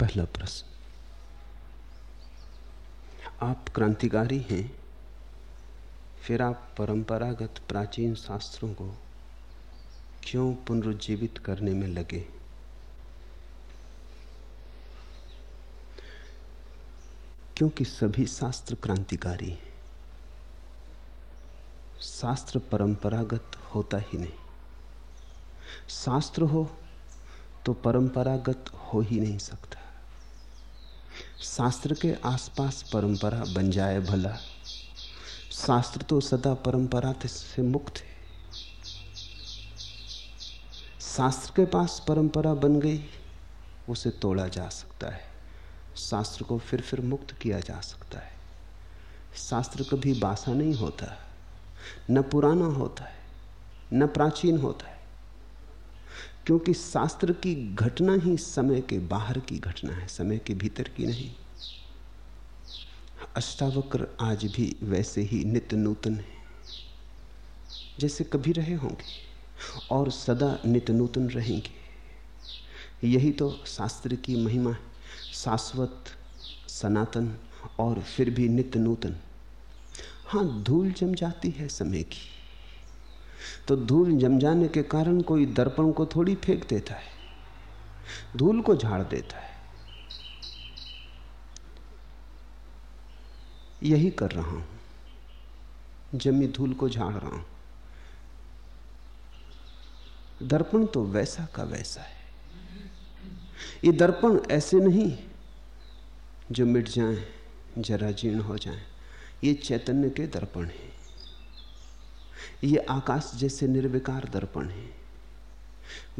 पहला प्रश्न। आप क्रांतिकारी हैं, फिर आप परंपरागत प्राचीन शास्त्रों को क्यों पुनरुज्जीवित करने में लगे? क्योंकि सभी शास्त्र क्रांतिकारी हैं। शास्त्र परंपरागत होता ही नहीं। शास्त्र हो तो परंपरागत हो ही नहीं सकता। शास्त्र के आसपास परंपरा बन जाए भला। शास्त्र तो सदा परंपरा से मुक्त है। शास्त्र के पास परंपरा बन गई, उसे तोड़ा जा सकता है। शास्त्र को फिर फिर मुक्त किया जा सकता है। शास्त्र कभी बासा नहीं होता, न पुराना होता है, न प्राचीन होता है। क्योंकि शास्त्र की घटना ही समय के बाहर की घटना है, समय के भीतर की नहीं। अष्टावक्र आज भी वैसे ही नित्य नूतन है, जैसे कभी रहे होंगे और सदा नित्य नूतन रहेंगे। यही तो शास्त्र की महिमा है, शाश्वत, सनातन और फिर भी नित्य नूतन। हाँ धूल जम जाती है समय की तो धूल जम जाने के कारण कोई दर्पण को थोड़ी फेंक देता है धूल को झाड़ देता है। यही कर रहा हूँ जमी धूल को झाड़ रहा हूँ। दर्पण तो वैसा का वैसा है। ये दर्पण ऐसे नहीं जो मिट जाएँ, जरा जीर्ण हो जाएँ। ये चैतन्य के दर्पण है। ये आकाश जैसे निर्विकार दर्पण है।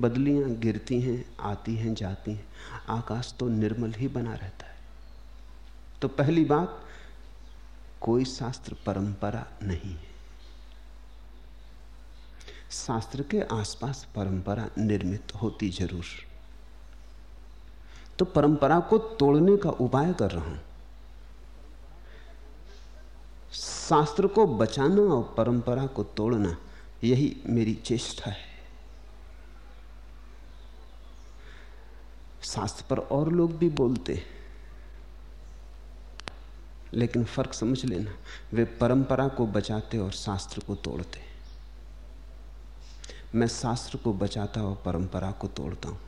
बदलियाँ गिरती हैं, आती हैं, जाती हैं। आकाश तो निर्मल ही बना रहता है। तो पहली बात, कोई शास्त्र परंपरा नहीं है। शास्त्र के आसपास परंपरा निर्मित होती ज़रूर। तो परंपरा को तोड़ने का उपाय कर रहा हूँ। शास्त्र को बचाना और परंपरा को तोड़ना, यही मेरी चेष्टा है। शास्त्र पर और लोग भी बोलते हैं। लेकिन फ़र्क समझ लेना, वे परंपरा को बचाते और शास्त्र को तोड़ते मैं शास्त्र को बचाता और परंपरा को तोड़ता हूँ।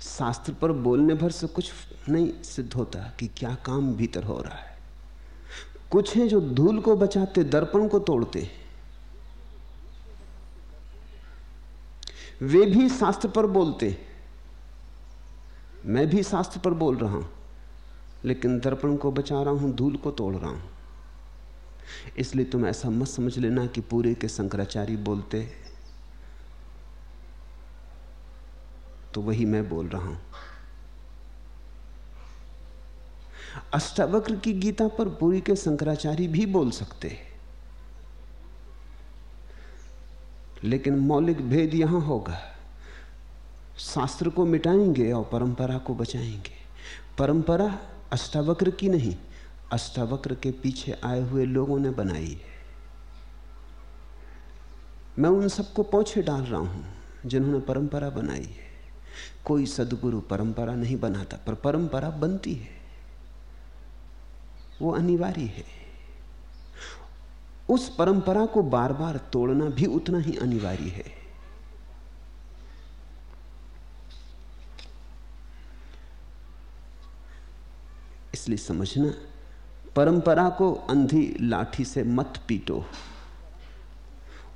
शास्त्र पर बोलने भर से कुछ नहीं सिद्ध होता कि क्या काम भीतर हो रहा है। कुछ हैं जो धूल को बचाते, दर्पण को तोड़ते। वे भी शास्त्र पर बोलते। मैं भी शास्त्र पर बोल रहा हूँ, लेकिन दर्पण को बचा रहा हूँ, धूल को तोड़ रहा हूँ। इसलिए तुम ऐसा मत समझ लेना कि पूरे के शंकराचार्य बोलते। तो वही मैं बोल रहा हूँ। अष्टावक्र की गीता पर पूरी के शंकराचार्य भी बोल सकते हैं। लेकिन मौलिक भेद यहाँ होगा। शास्त्र को मिटाएँगे और परंपरा को बचाएँगे। परंपरा अष्टावक्र की नहीं, अष्टावक्र के पीछे आए हुए लोगों ने बनाई है। मैं उन सबको पौछे डाल रहा हूँ जिन्होंने परंपरा बनाई है। कोई सदगुरु परंपरा नहीं बनाता, पर परंपरा बनती है। वो अनिवार्य है। उस परंपरा को बार बार तोड़ना भी उतना ही अनिवार्य है। इसलिए समझना, परंपरा को अंधी लाठी से मत पीटो।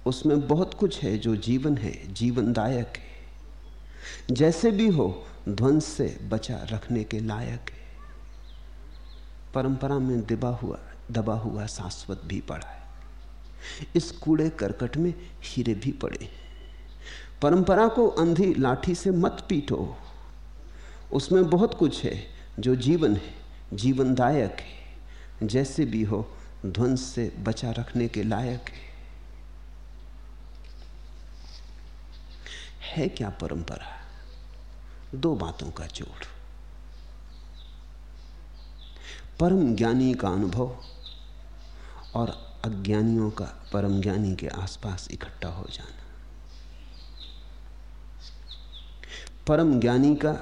उसमें बहुत कुछ है जो जीवन है, जीवनदायक है। जैसे भी हो, ध्वंस से बचा रखने के लायक है। परंपरा में दबा हुआ दबा हुआ शाश्वत भी पड़ा है। इस कूड़े करकट में हीरे भी पड़े परंपरा को अंधी लाठी से मत पीटो। उसमें बहुत कुछ है जो जीवन है, जीवनदायक है। जैसे भी हो ध्वंस से बचा रखने के लायक है। है क्या परंपरा? दो बातों का जोड़। परम ज्ञानी का अनुभव और अज्ञानियों का परम ज्ञानी के आसपास इकट्ठा हो जाना। परम ज्ञानी का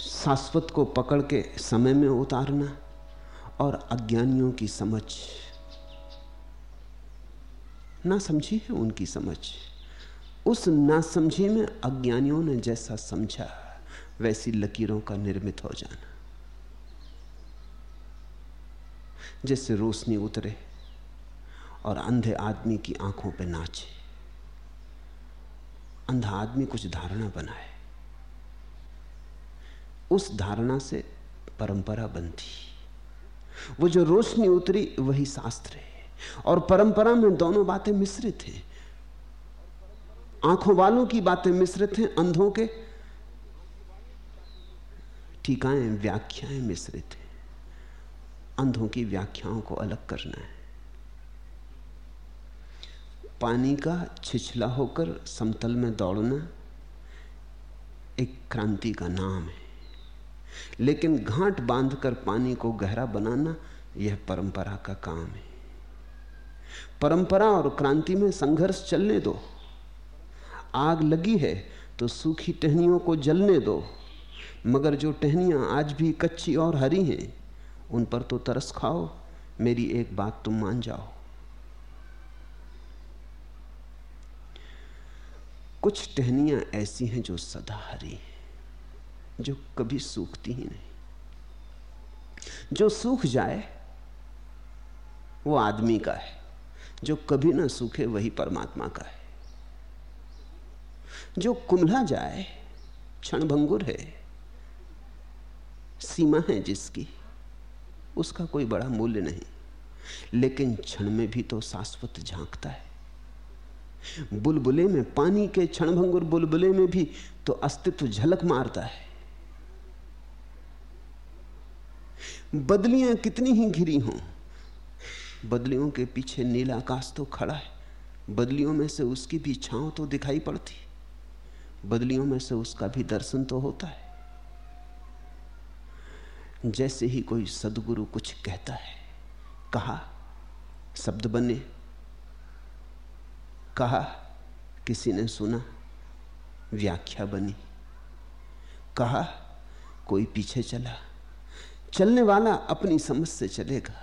शाश्वत को पकड़ के समय में उतारना और अज्ञानियों की समझ। ना समझी है उनकी समझ। उस ना समझी में अज्ञानियों ने जैसा समझा, वैसी लकीरों का निर्मित हो जाना। जैसे रोशनी उतरे और अंधे आदमी की आँखों पे नाचे। अंधा आदमी कुछ धारणा बनाए। उस धारणा से परंपरा बनती। वो जो रोशनी उतरी, वही शास्त्र है और परंपरा में दोनों बातें मिश्रित हैं। आँखों वालों की बातें मिश्रित हैं, अंधों के। टीकाएँ व्याख्याएँ मिश्रित हैं। अंधों की व्याख्याओं को अलग करना है। पानी का छिछला होकर समतल में दौड़ना एक क्रांति का नाम है। लेकिन घाट बांधकर पानी को गहरा बनाना यह परंपरा का काम है। परंपरा और क्रांति में संघर्ष चलने दो। आग लगी है तो सूखी टहनियों को जलने दो। मगर जो टहनियाँ आज भी कच्ची और हरी हैं उन पर तो तरस खाओ, मेरी एक बात तुम मान जाओ। कुछ टहनियाँ ऐसी हैं जो सदा हरी हैं, जो कभी सूखती ही नहीं। जो सूख जाए, वो आदमी का है, जो कभी ना सूखे, वही परमात्मा का है। जो कुमला जाए, क्षणभंगुर है, सीमा है जिसकी। उसका कोई बड़ा मूल्य नहीं। लेकिन क्षण में भी तो शाश्वत झांकता है। बुलबुले में पानी के क्षणभंगुर बुलबुले में भी तो अस्तित्व झलक मारता है। बदलियाँ कितनी ही घिरी हों। बदलियों के पीछे नीला आकाश तो खड़ा है। बदलियों में से उसकी भी छांव तो दिखाई पड़ती। बदलियों में से उसका भी दर्शन तो होता है। जैसे ही कोई सदगुरु कुछ कहता है, कहा, शब्द बने। कहा, किसी ने सुना, व्याख्या बनी। कहा, कोई पीछे चला। चलने वाला अपनी समझ से चलेगा।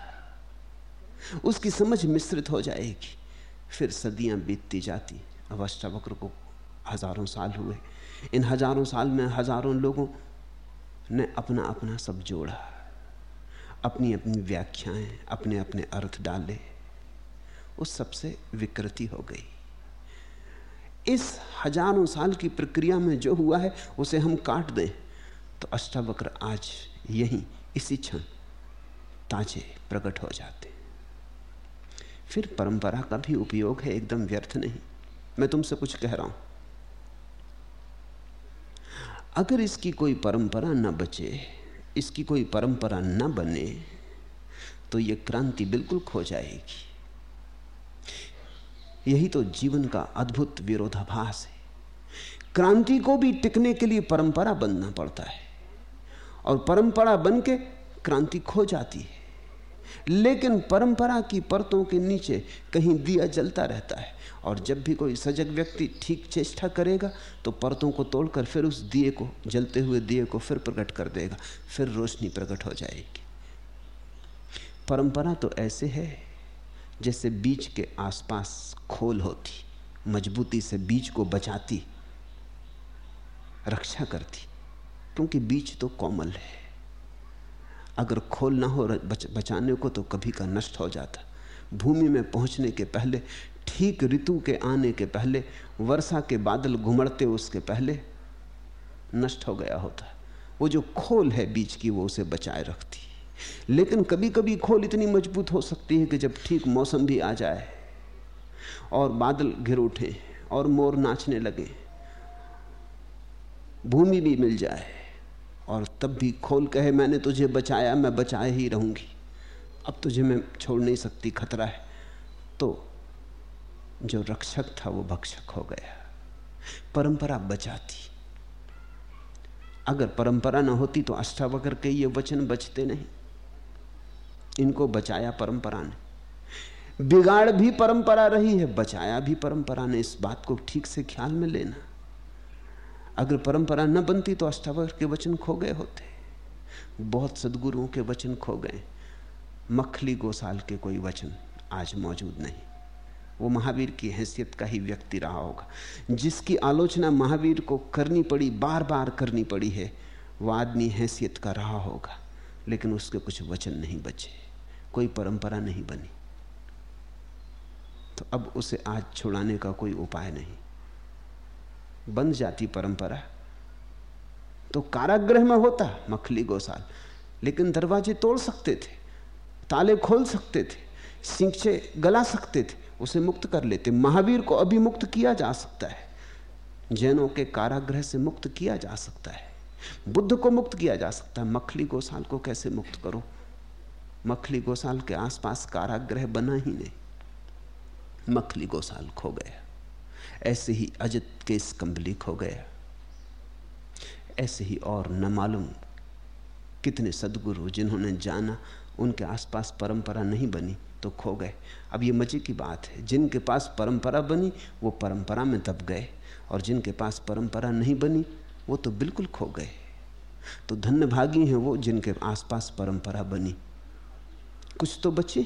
उसकी समझ मिश्रित हो जाएगी। फिर सदियाँ बीतती जाती। अवस्था वक्र को हज़ारों साल हुए। इन हज़ारों साल में हज़ारों लोगों ने अपना अपना सब जोड़ा। अपनी अपनी व्याख्याएँ, अपने अपने अर्थ डाले। उस सबसे विकृति हो गई। इस हज़ारों साल की प्रक्रिया में जो हुआ है, उसे हम काट दें। तो अष्टावक्र आज यही, इसी क्षण ताजे प्रकट हो जाते। फिर परंपरा का भी उपयोग है, एकदम व्यर्थ नहीं। मैं तुमसे कुछ कह रहा हूँ। अगर इसकी कोई परंपरा न बचे, इसकी कोई परंपरा न बने तो यह क्रांति बिल्कुल खो जाएगी। यही तो जीवन का अद्भुत विरोधाभास है। क्रांति को भी टिकने के लिए परंपरा बनना पड़ता है, और परंपरा बन के क्रांति खो जाती है। लेकिन परंपरा की परतों के नीचे कहीं दिया जलता रहता है। और जब भी कोई सजग व्यक्ति ठीक चेष्टा करेगा तो परतों को तोड़कर फिर उस दिए को जलते हुए दिए को फिर प्रकट कर देगा फिर रोशनी प्रकट हो जाएगी। परंपरा तो ऐसे है जैसे बीज के आसपास खोल होती मजबूती से बीज को बचाती रक्षा करती क्योंकि बीज तो कोमल है। अगर खोल ना हो बच, बचाने को तो कभी का नष्ट हो जाता। भूमि में पहुँचने के पहले ठीक ऋतु के आने के पहले, वर्षा के बादल घुमड़ते उसके पहले नष्ट हो गया होता। है वो जो खोल है बीज की, वो उसे बचाए रखती। लेकिन कभी कभी खोल इतनी मज़बूत हो सकती है कि जब ठीक मौसम भी आ जाए और बादल घिर उठे और मोर नाचने लगे, भूमि भी मिल जाए और तब भी खोल कहे, मैंने तुझे बचाया, मैं बचाए ही रहूँगी। अब तुझे मैं छोड़ नहीं सकती, खतरा है। तो जो रक्षक था वो भक्षक हो गया। परंपरा बचाती। अगर परंपरा ना होती तो अष्टावक्र के ये वचन बचते नहीं। इनको बचाया परंपरा ने। बिगाड़ भी परंपरा रही है, बचाया भी परंपरा ने। इस बात को ठीक से ख्याल में लेना। अगर परंपरा न बनती तो अष्टावक्र के वचन खो गए होते। बहुत सदगुरुओं के वचन खो गए। मखली गोसाल के कोई वचन आज मौजूद नहीं। वो महावीर की हैसियत का ही व्यक्ति रहा होगा। जिसकी आलोचना महावीर को करनी पड़ी बार बार करनी पड़ी है, वो आदमी हैसियत का रहा होगा। लेकिन उसके कुछ वचन नहीं बचे, कोई परंपरा नहीं बनी। तो अब उसे आज छुड़ाने का कोई उपाय नहीं। बन जाती परंपरा तो कारागृह में होता, मखली गोसाल। लेकिन दरवाजे तोड़ सकते थे, ताले खोल सकते थे, सिंचे गला सकते थे उसे मुक्त कर लेते। महावीर को अभी मुक्त किया जा सकता है। जैनों के कारागृह से मुक्त किया जा सकता है। बुद्ध को मुक्त किया जा सकता है। मखली गोसाल को कैसे मुक्त करो? मखली गोसाल के आसपास कारागृह बना ही नहीं। मखली गोसाल खो गया। ऐसे ही अजित के कंबली खो गया। ऐसे ही और न मालूम कितने सदगुरु जिन्होंने जाना, उनके आसपास परंपरा नहीं बनी। तो खो गए। अब ये मज़े की बात है। जिनके पास परंपरा बनी, वो परंपरा में दब गए। और जिनके पास परंपरा नहीं बनी, वो तो बिल्कुल खो गए। तो धन्य भागी हैं वो जिनके आसपास परंपरा बनी। कुछ तो बचे।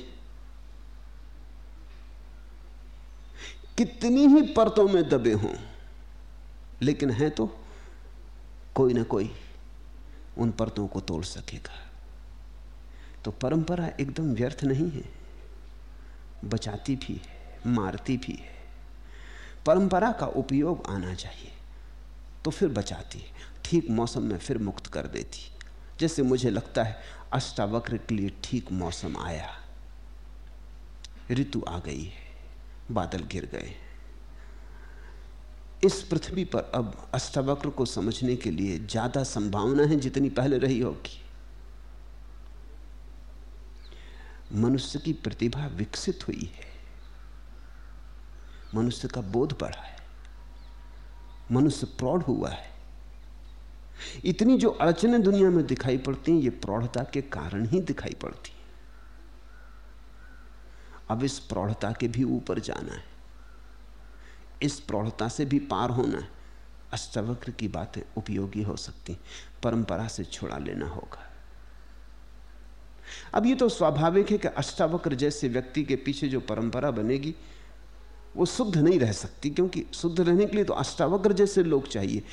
कितनी ही परतों में दबे हों, लेकिन है तो कोई ना कोई उन परतों को तोड़ सकेगा। तो परंपरा एकदम व्यर्थ नहीं है। बचाती भी है, मारती भी है। परंपरा का उपयोग आना चाहिए तो फिर बचाती है। ठीक मौसम में फिर मुक्त कर देती जैसे मुझे लगता है, अष्टावक्र के लिए ठीक मौसम आया। ऋतु आ गई है, बादल गिर गए इस पृथ्वी पर अब अष्टावक्र को समझने के लिए ज़्यादा संभावना है जितनी पहले रही होगी। मनुष्य की प्रतिभा विकसित हुई है। मनुष्य का बोध बढ़ा है। मनुष्य प्रौढ़ हुआ है। इतनी जो अड़चने दुनिया में दिखाई पड़ती हैं, ये प्रौढ़ता के कारण ही दिखाई पड़ती हैं। अब इस प्रौढ़ता के भी ऊपर जाना है। इस प्रौढ़ता से भी पार होना है। अष्टवक्र की बातें उपयोगी हो सकती परंपरा से छुड़ा लेना होगा। अब ये तो स्वाभाविक है कि अष्टावक्र जैसे व्यक्ति के पीछे जो परंपरा बनेगी, वो शुद्ध नहीं रह सकती, क्योंकि शुद्ध रहने के लिए तो अष्टावक्र जैसे लोग चाहिए।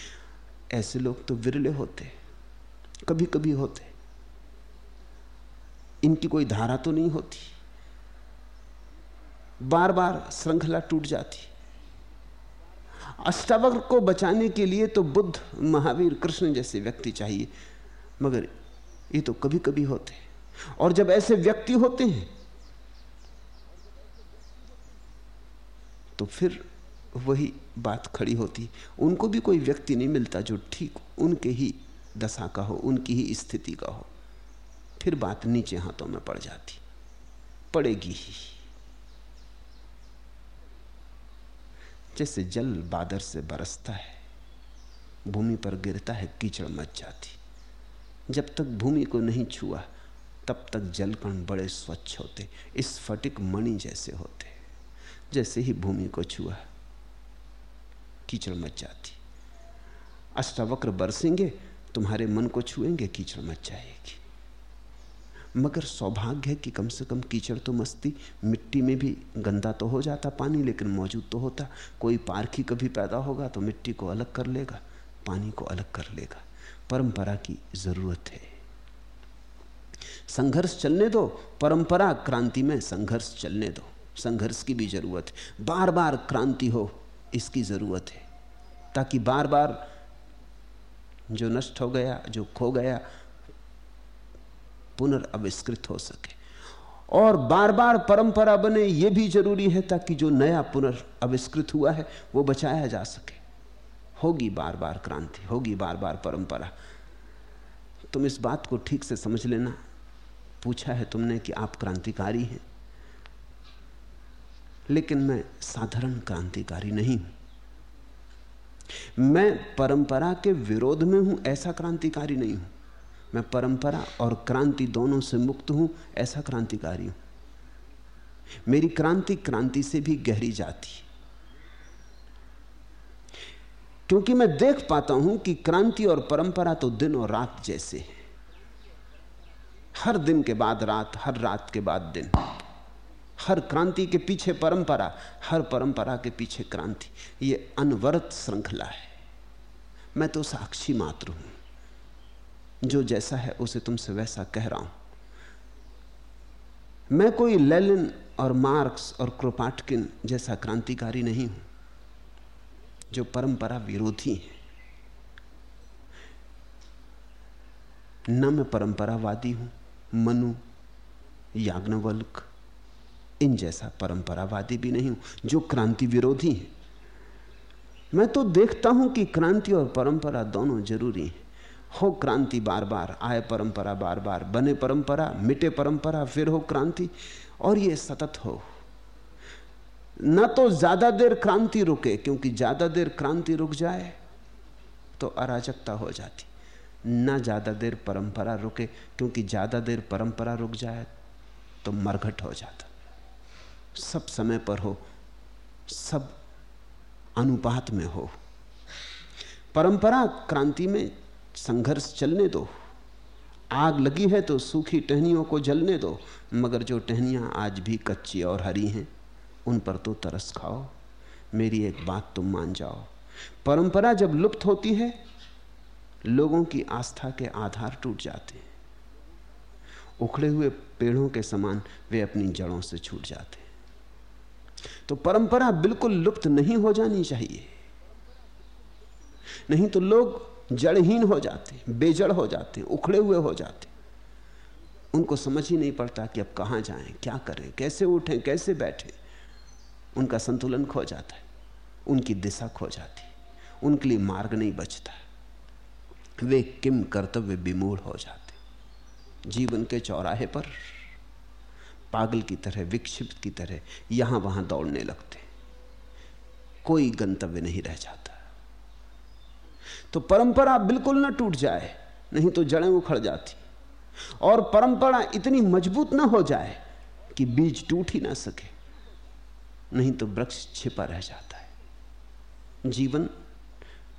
ऐसे लोग तो विरले होते कभी कभी होते। इनकी कोई धारा तो नहीं होती। बार बार श्रृंखला टूट जाती। अष्टावक्र को बचाने के लिए तो बुद्ध, महावीर, कृष्ण जैसे व्यक्ति चाहिए, मगर ये तो कभी कभी होते। और जब ऐसे व्यक्ति होते हैं तो फिर वही बात खड़ी होती। उनको भी कोई व्यक्ति नहीं मिलता जो ठीक उनके ही दशा का हो, उनकी ही स्थिति का हो। फिर बात नीचे हाथों में पड़ जाती। पड़ेगी ही। जैसे जल बादर से बरसता है, भूमि पर गिरता है, कीचड़ मच जाती। जब तक भूमि को नहीं छुआ तब तक जल जलकण बड़े स्वच्छ होते, इस फटिक मणि जैसे होते, जैसे ही भूमि को छुआ। कीचड़ मच जाती। अष्टावक्र बरसेंगे, तुम्हारे मन को छुएँगे, कीचड़ मच जाएगी। मगर सौभाग्य है कि कम से कम कीचड़ तो मस्ती, मिट्टी में भी गंदा तो हो जाता पानी, लेकिन मौजूद तो होता। कोई पारखी कभी पैदा होगा तो मिट्टी को अलग कर लेगा, पानी को अलग कर लेगा। परंपरा की ज़रूरत है। संघर्ष चलने दो, परंपरा क्रांति में संघर्ष चलने दो। संघर्ष की भी ज़रूरत है। बार बार क्रांति हो, इसकी ज़रूरत है। ताकि बार बार जो नष्ट हो गया, जो खो गया पुनर्विष्कृत हो सके। और बार बार परंपरा बने यह भी ज़रूरी है ताकि जो नया पुनर्विष्कृत हुआ है, वो बचाया जा सके। होगी बार बार क्रांति, होगी बार बार परंपरा। तुम इस बात को ठीक से समझ लेना। पूछा है तुमने कि आप क्रांतिकारी हैं? लेकिन मैं साधारण क्रांतिकारी नहीं हूँ। मैं परंपरा के विरोध में हूँ, ऐसा क्रांतिकारी नहीं हूँ। मैं परंपरा और क्रांति दोनों से मुक्त हूँ, ऐसा क्रांतिकारी हूँ। मेरी क्रांति क्रांति से भी गहरी जाती क्योंकि मैं देख पाता हूँ कि क्रांति और परंपरा तो दिन और रात जैसे हैं। हर दिन के बाद रात, हर रात के बाद दिन। हर क्रांति के पीछे परंपरा, हर परंपरा के पीछे क्रांति। ये अनवरत श्रृंखला है। मैं तो साक्षी मात्र हूँ। जो जैसा है उसे तुमसे वैसा कह रहा हूँ। मैं कोई लेलिन और मार्क्स और क्रोपाटकिन जैसा क्रांतिकारी नहीं हूँ। जो परंपरा विरोधी है। न मैं परंपरावादी हूँ। मनु याग्नवल्क इन जैसा परंपरावादी भी नहीं हूँ, जो क्रांति विरोधी है। मैं तो देखता हूँ कि क्रांति और परंपरा दोनों ज़रूरी हैं। हो क्रांति बार बार आए परंपरा बार बार बने परंपरा, मिटे परंपरा, फिर हो क्रांति, और ये सतत हो। न तो ज़्यादा देर क्रांति रुके, क्योंकि ज़्यादा देर क्रांति रुक जाए तो अराजकता हो जाती। न ज़्यादा देर परंपरा रुके, क्योंकि ज़्यादा देर परंपरा रुक जाए तो मरघट हो जाता। सब समय पर हो, सब अनुपात में हो। परंपरा क्रांति में संघर्ष चलने दो। आग लगी है तो सूखी टहनियों को जलने दो, मगर जो टहनियाँ आज भी कच्ची और हरी हैं, उन पर तो तरस खाओ। मेरी एक बात तुम मान जाओ। परंपरा जब लुप्त होती है लोगों की आस्था के आधार टूट जाते हैं। उखड़े हुए पेड़ों के समान वे अपनी जड़ों से छूट जाते हैं। तो परंपरा बिल्कुल लुप्त नहीं हो जानी चाहिए। नहीं तो लोग जड़हीन हो जाते बेजड़ हो जाते उखड़े हुए हो जाते उनको समझ ही नहीं पड़ता कि अब कहाँ जाएँ, क्या करें, कैसे उठें, कैसे बैठें। उनका संतुलन खो जाता है, उनकी दिशा खो जाती उनके लिए मार्ग नहीं बचता। वे किम कर्तव्य विमूढ़ हो जाते? जीवन के चौराहे पर, पागल की तरह, विक्षिप्त की तरह यहाँ वहाँ दौड़ने लगते। कोई गंतव्य नहीं रह जाता। तो परंपरा बिल्कुल ना टूट जाए, नहीं तो जड़ें उखड़ जाती। और परंपरा इतनी मज़बूत ना हो जाए कि बीज टूट ही ना सके, नहीं तो वृक्ष छिपा रह जाता है। जीवन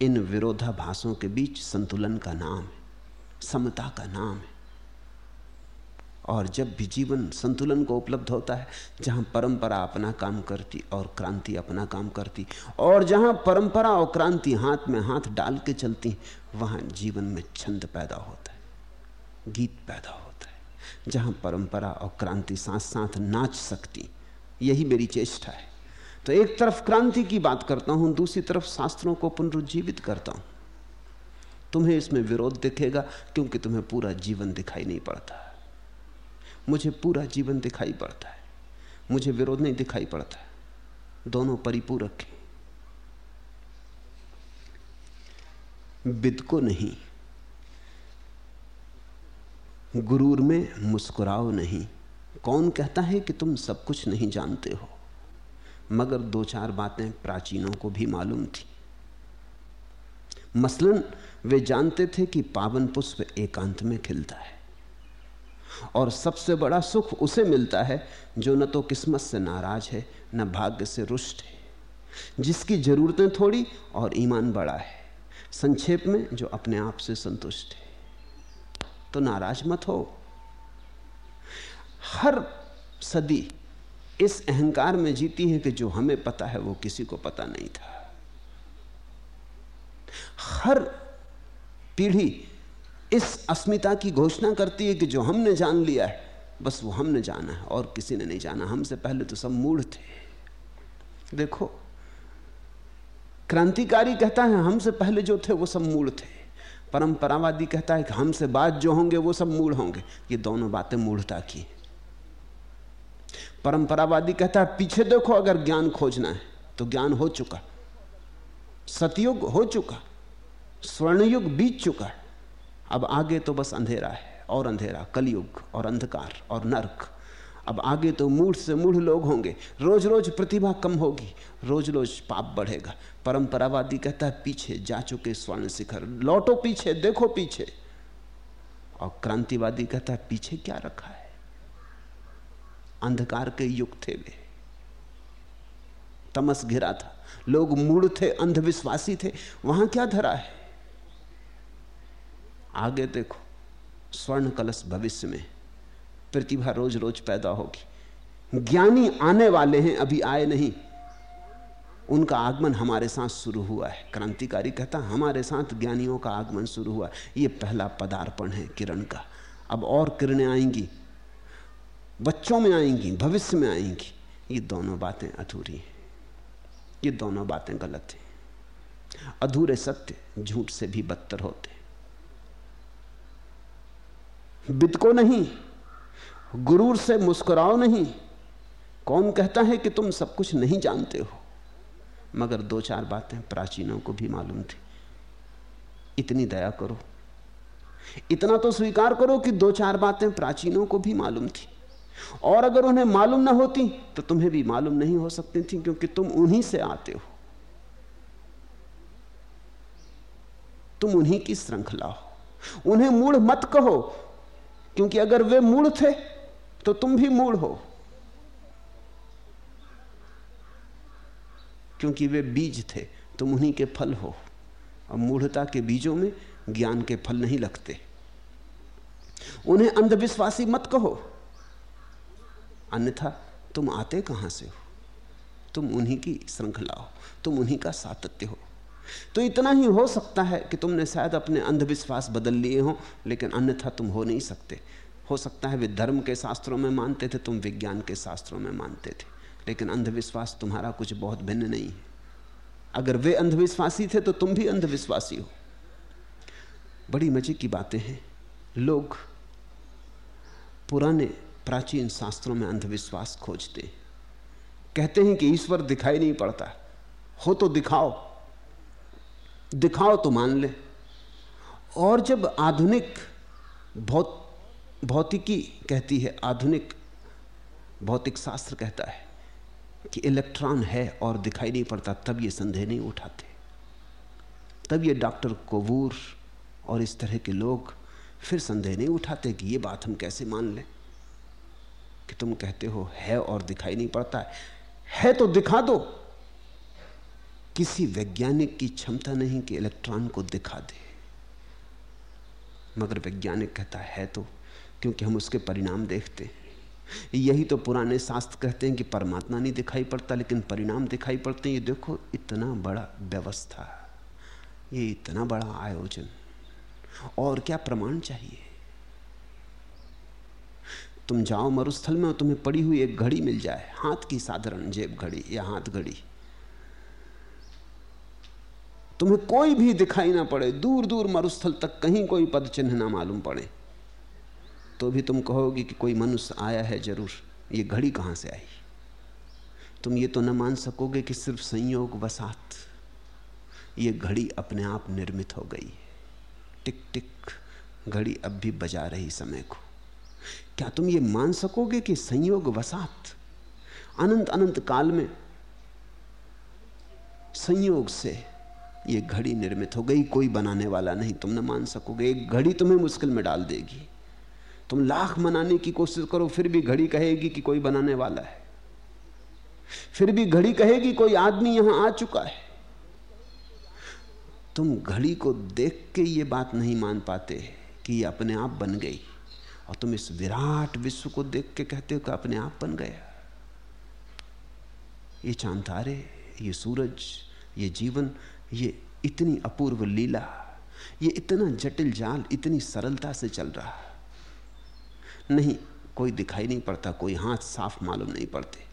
इन विरोधाभासों के बीच संतुलन का नाम है, समता का नाम है। और जब भी जीवन संतुलन को उपलब्ध होता है, जहाँ परंपरा अपना काम करती और क्रांति अपना काम करती, और जहाँ परंपरा और क्रांति हाथ में हाथ डाल के चलती, वहाँ जीवन में छंद पैदा होता है, गीत पैदा होता है। जहाँ परंपरा और क्रांति साथ साथ नाच सकती, यही मेरी चेष्टा है। तो एक तरफ़ क्रांति की बात करता हूँ, दूसरी तरफ़ शास्त्रों को पुनरुज्जीवित करता हूँ। तुम्हें इसमें विरोध दिखेगा, क्योंकि तुम्हें पूरा जीवन दिखाई नहीं पड़ता। मुझे पूरा जीवन दिखाई पड़ता है। मुझे विरोध नहीं दिखाई पड़ता। दोनों परिपूरक हैं। विद को नहीं। गुरूर में मुस्कुराओ नहीं। कौन कहता है कि तुम सब कुछ नहीं जानते हो? मगर दो चार बातें प्राचीनों को भी मालूम थी। मसलन, वे जानते थे कि पावन पुष्प एकांत में खिलता है। और सबसे बड़ा सुख उसे मिलता है, जो न तो किस्मत से नाराज़ है, न भाग्य से रुष्ट है। जिसकी जरूरतें थोड़ी और ईमान बड़ा है, संक्षेप में जो अपने आप से संतुष्ट है। तो नाराज़ मत हो। हर सदी इस अहंकार में जीती है कि जो हमें पता है वो किसी को पता नहीं था। हर पीढ़ी इस अस्मिता की घोषणा करती है कि जो हमने जान लिया है, बस वो हमने जाना है और किसी ने नहीं जाना। हमसे पहले तो सब मूढ़ थे। देखो, क्रांतिकारी कहता है, हमसे पहले जो थे वो सब मूढ़ थे। परंपरावादी कहता है कि हमसे बाद जो होंगे वो सब मूढ़ होंगे। ये दोनों बातें मूढ़ता की परंपरावादी कहता है, पीछे देखो अगर ज्ञान खोजना है तो ज्ञान हो चुका। सतयुग हो चुका। स्वर्णयुग बीत चुका है। अब आगे तो बस अंधेरा है, और अंधेरा, कलयुग, और अंधकार, और नरक। अब आगे तो मूढ़ से मूढ़ लोग होंगे। रोज रोज प्रतिभा कम होगी रोज रोज पाप बढ़ेगा। परंपरावादी कहता है, पीछे जा चुके स्वर्ण शिखर, लौटो पीछे, देखो पीछे। और क्रांतिवादी कहता है, पीछे क्या रखा है? अंधकार के युग थे वे। तमस घिरा था। लोग मूढ़ थे, अंधविश्वासी थे। वहाँ क्या धरा है? आगे देखो, स्वर्ण कलश भविष्य में प्रतिभा रोज रोज पैदा होगी। ज्ञानी आने वाले हैं, अभी आए नहीं। उनका आगमन हमारे साथ शुरू हुआ है। क्रांतिकारी कहता, हमारे साथ ज्ञानियों का आगमन शुरू हुआ ये पहला पदार्पण है किरण का। अब और किरणें आएँगी। बच्चों में आएँगी, भविष्य में आएँगी। ये दोनों बातें अधूरी हैं। ये दोनों बातें गलत हैं। अधूरे सत्य झूठ से भी बदतर होते बिदको नहीं, गुरूर से मुस्कुराओ नहीं। कौन कहता है कि तुम सब कुछ नहीं जानते हो? मगर दो चार बातें प्राचीनों को भी मालूम थी। इतनी दया करो। इतना तो स्वीकार करो कि दो चार बातें प्राचीनों को भी मालूम थी। और अगर उन्हें मालूम ना होती तो तुम्हें भी मालूम नहीं हो सकती थी, क्योंकि तुम उन्हीं से आते हो। तुम उन्हीं की श्रृंखला हो। उन्हें मूढ़ मत कहो, क्योंकि अगर वे मूढ़ थे तो तुम भी मूढ़ हो। क्योंकि वे बीज थे, तुम उन्हीं के फल हो। और मूढ़ता के बीजों में ज्ञान के फल नहीं लगते। उन्हें अंधविश्वासी मत कहो। अन्यथा तुम आते कहाँ से हो? तुम उन्हीं की श्रृंखला हो, तुम उन्हीं का सातत्य हो। तो इतना ही हो सकता है कि तुमने शायद अपने अंधविश्वास बदल लिए हो, लेकिन अन्यथा तुम हो नहीं सकते। हो सकता है वे धर्म के शास्त्रों में मानते थे, तुम विज्ञान के शास्त्रों में मानते थे, लेकिन अंधविश्वास तुम्हारा कुछ बहुत भिन्न नहीं है। अगर वे अंधविश्वासी थे तो तुम भी अंधविश्वासी हो। बड़ी मज़े की बातें हैं। लोग पुराने प्राचीन शास्त्रों में अंधविश्वास खोजते हैं। कहते हैं कि ईश्वर दिखाई नहीं पड़ता। हो तो दिखाओ। दिखाओ तो मान ले। और जब आधुनिक भौत, भौतिकी कहती है, आधुनिक भौतिक शास्त्र कहता है कि इलेक्ट्रॉन है और दिखाई नहीं पड़ता, तब ये संदेह नहीं उठाते। तब ये डॉक्टर कोवूर और इस तरह के लोग फिर संदेह नहीं उठाते कि ये बात हम कैसे मान लें। कि तुम कहते हो है और दिखाई नहीं पड़ता है, है तो दिखा दो। किसी वैज्ञानिक की क्षमता नहीं कि इलेक्ट्रॉन को दिखा दे। मगर वैज्ञानिक कहता है तो क्योंकि हम उसके परिणाम देखते हैं। यही तो पुराने शास्त्र कहते हैं कि परमात्मा नहीं दिखाई पड़ता लेकिन परिणाम दिखाई पड़ते हैं। ये देखो इतना बड़ा व्यवस्था ये इतना बड़ा आयोजन। और क्या प्रमाण चाहिए? तुम जाओ मरुस्थल में और तुम्हें पड़ी हुई एक घड़ी मिल जाए। हाथ की साधारण जेब घड़ी, या हाथ घड़ी। तुम्हें कोई भी दिखाई ना पड़े। दूर दूर मरुस्थल तक कहीं कोई पद चिन्ह ना मालूम पड़े। तो भी तुम कहोगे कि कोई मनुष्य आया है ज़रूर। ये घड़ी कहाँ से आई? तुम ये तो न मान सकोगे कि सिर्फ़ संयोग वसात। ये घड़ी अपने आप निर्मित हो गई। है टिक टिक घड़ी अब भी बजा रही समय को। क्या तुम ये मान सकोगे कि संयोग वसात, अनंत अनंत काल में संयोग से ये घड़ी निर्मित हो गई, कोई बनाने वाला नहीं, तुम न मान सकोगे। एक घड़ी तुम्हें मुश्किल में डाल देगी। तुम लाख मनाने की कोशिश करो, फिर भी घड़ी कहेगी कि कोई बनाने वाला है। फिर भी घड़ी कहेगी, कोई आदमी यहाँ आ चुका है। तुम घड़ी को देख के ये बात नहीं मान पाते कि ये अपने आप बन गई। और तुम इस विराट विश्व को देख के कहते हो कि अपने आप बन गया ये चाँद तारे, ये सूरज, ये जीवन, ये इतनी अपूर्व लीला, ये इतना जटिल जाल, इतनी सरलता से चल रहा। नहीं, कोई दिखाई नहीं पड़ता, कोई हाथ साफ़ मालूम नहीं पड़ते।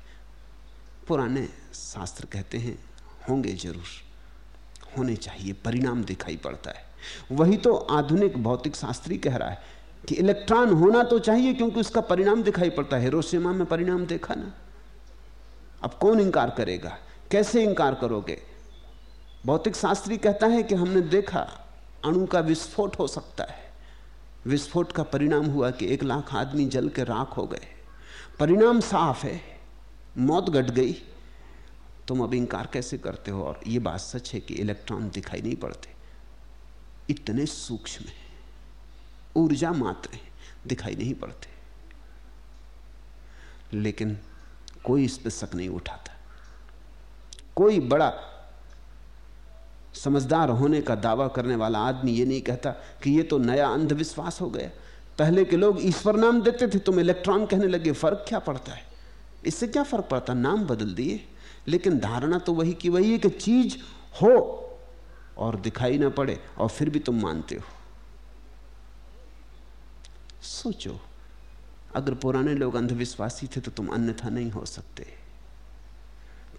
पुराने शास्त्र कहते हैं, होंगे ज़रूर, होने चाहिए, परिणाम दिखाई पड़ता है। वही तो आधुनिक भौतिक शास्त्री कह रहा है कि इलेक्ट्रॉन होना तो चाहिए क्योंकि उसका परिणाम दिखाई पड़ता है। हिरोशिमा में परिणाम देखा ना। अब कौन इंकार करेगा? कैसे इंकार करोगे? भौतिक शास्त्री कहता है कि हमने देखा, अणु का विस्फोट हो सकता है। विस्फोट का परिणाम हुआ कि एक लाख आदमी जल के राख हो गए। परिणाम साफ़ है। मौत घट गई। तुम अब इंकार कैसे करते हो? और ये बात सच है कि इलेक्ट्रॉन दिखाई नहीं पड़ते। इतने सूक्ष्म है। ऊर्जा मात्र है, दिखाई नहीं पड़ते। लेकिन कोई इस पर शक नहीं उठाता। कोई बड़ा समझदार होने का दावा करने वाला आदमी ये नहीं कहता कि ये तो नया अंधविश्वास हो गया। पहले के लोग ईश्वर नाम देते थे तुम इलेक्ट्रॉन कहने लगे, फ़र्क क्या पड़ता है? इससे क्या फ़र्क पड़ता नाम बदल दिए। लेकिन धारणा तो वही की वही है कि चीज़ हो और दिखाई ना पड़े, और फिर भी तुम मानते हो। सोचो, अगर पुराने लोग अंधविश्वासी थे तो तुम अन्यथा नहीं हो सकते।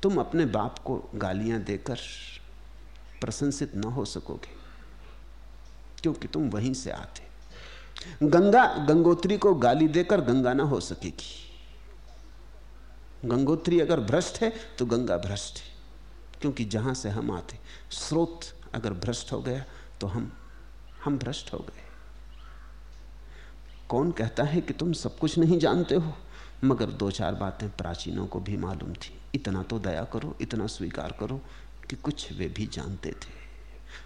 तुम अपने बाप को गालियाँ देकर प्रशंसित न हो सकोगे, क्योंकि तुम वहीं से आते। गंगा, गंगोत्री को गाली देकर गंगा ना हो सकेगी। गंगोत्री अगर भ्रष्ट है तो गंगा भ्रष्ट है, क्योंकि जहाँ से हम आते, स्रोत अगर भ्रष्ट हो गया तो हम हम भ्रष्ट हो गए। कौन कहता है कि तुम सब कुछ नहीं जानते हो? मगर दो चार बातें प्राचीनों को भी मालूम थी। इतना तो दया करो, इतना स्वीकार करो कि कुछ वे भी जानते थे।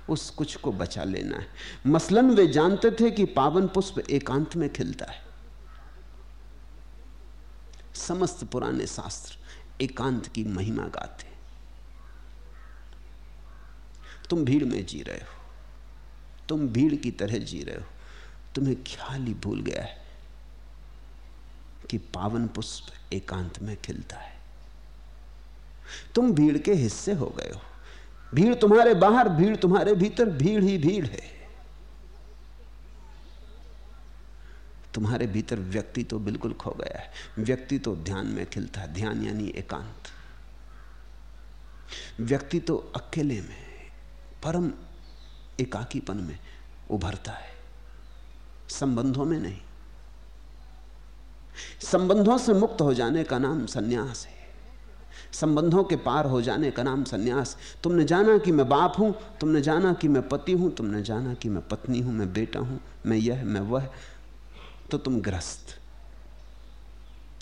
उस कुछ को बचा लेना है। मसलन वे जानते थे कि पावन पुष्प एकांत में खिलता है। समस्त पुराने शास्त्र एकांत की महिमा गाते तुम भीड़ में जी रहे हो। तुम भीड़ की तरह जी रहे हो। तुम्हें ख्याल ही भूल गया है कि पावन पुष्प एकांत में खिलता है। तुम भीड़ के हिस्से हो गए हो। भीड़ तुम्हारे बाहर, भीड़ तुम्हारे भीतर, भीड़ ही भीड़ है। तुम्हारे भीतर व्यक्ति तो बिल्कुल खो गया है। व्यक्ति तो ध्यान में खिलता है। ध्यान यानी एकांत। व्यक्ति तो अकेले में, परम एकाकीपन में उभरता है। संबंधों में नहीं। संबंधों से मुक्त हो जाने का नाम सन्यास है। संबंधों के पार हो जाने का नाम सन्यास। तुमने जाना कि मैं बाप हूँ, तुमने जाना कि मैं पति हूँ, तुमने जाना कि मैं पत्नी हूँ, मैं बेटा हूँ, मैं यह, मैं वह तो तुम ग्रस्त।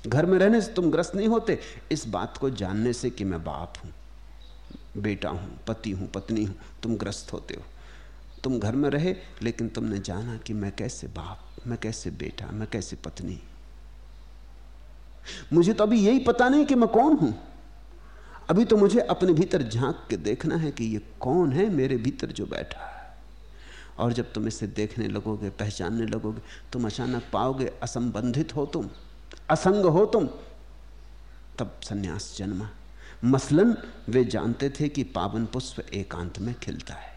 घर में रहने से तुम ग्रस्त नहीं होते। इस बात को जानने से कि मैं बाप हूँ, बेटा हूँ, पति हूँ, पत्नी हूँ, तुम ग्रस्त होते हो। तुम घर में रहे, लेकिन तुमने जाना कि मैं कैसे बाप, मैं कैसे बेटा, मैं कैसे पत्नी। मुझे तो अभी यही पता नहीं कि मैं कौन हूँ। अभी तो मुझे अपने भीतर झाँक के देखना है कि ये कौन है मेरे भीतर जो बैठा है। और जब तुम इसे देखने लगोगे, पहचानने लगोगे, तुम अचानक पाओगे, असंबंधित हो तुम, असंग हो तुम, तब सन्यास जन्मा। मसलन, वे जानते थे कि पावन पुष्प एकांत में खिलता है।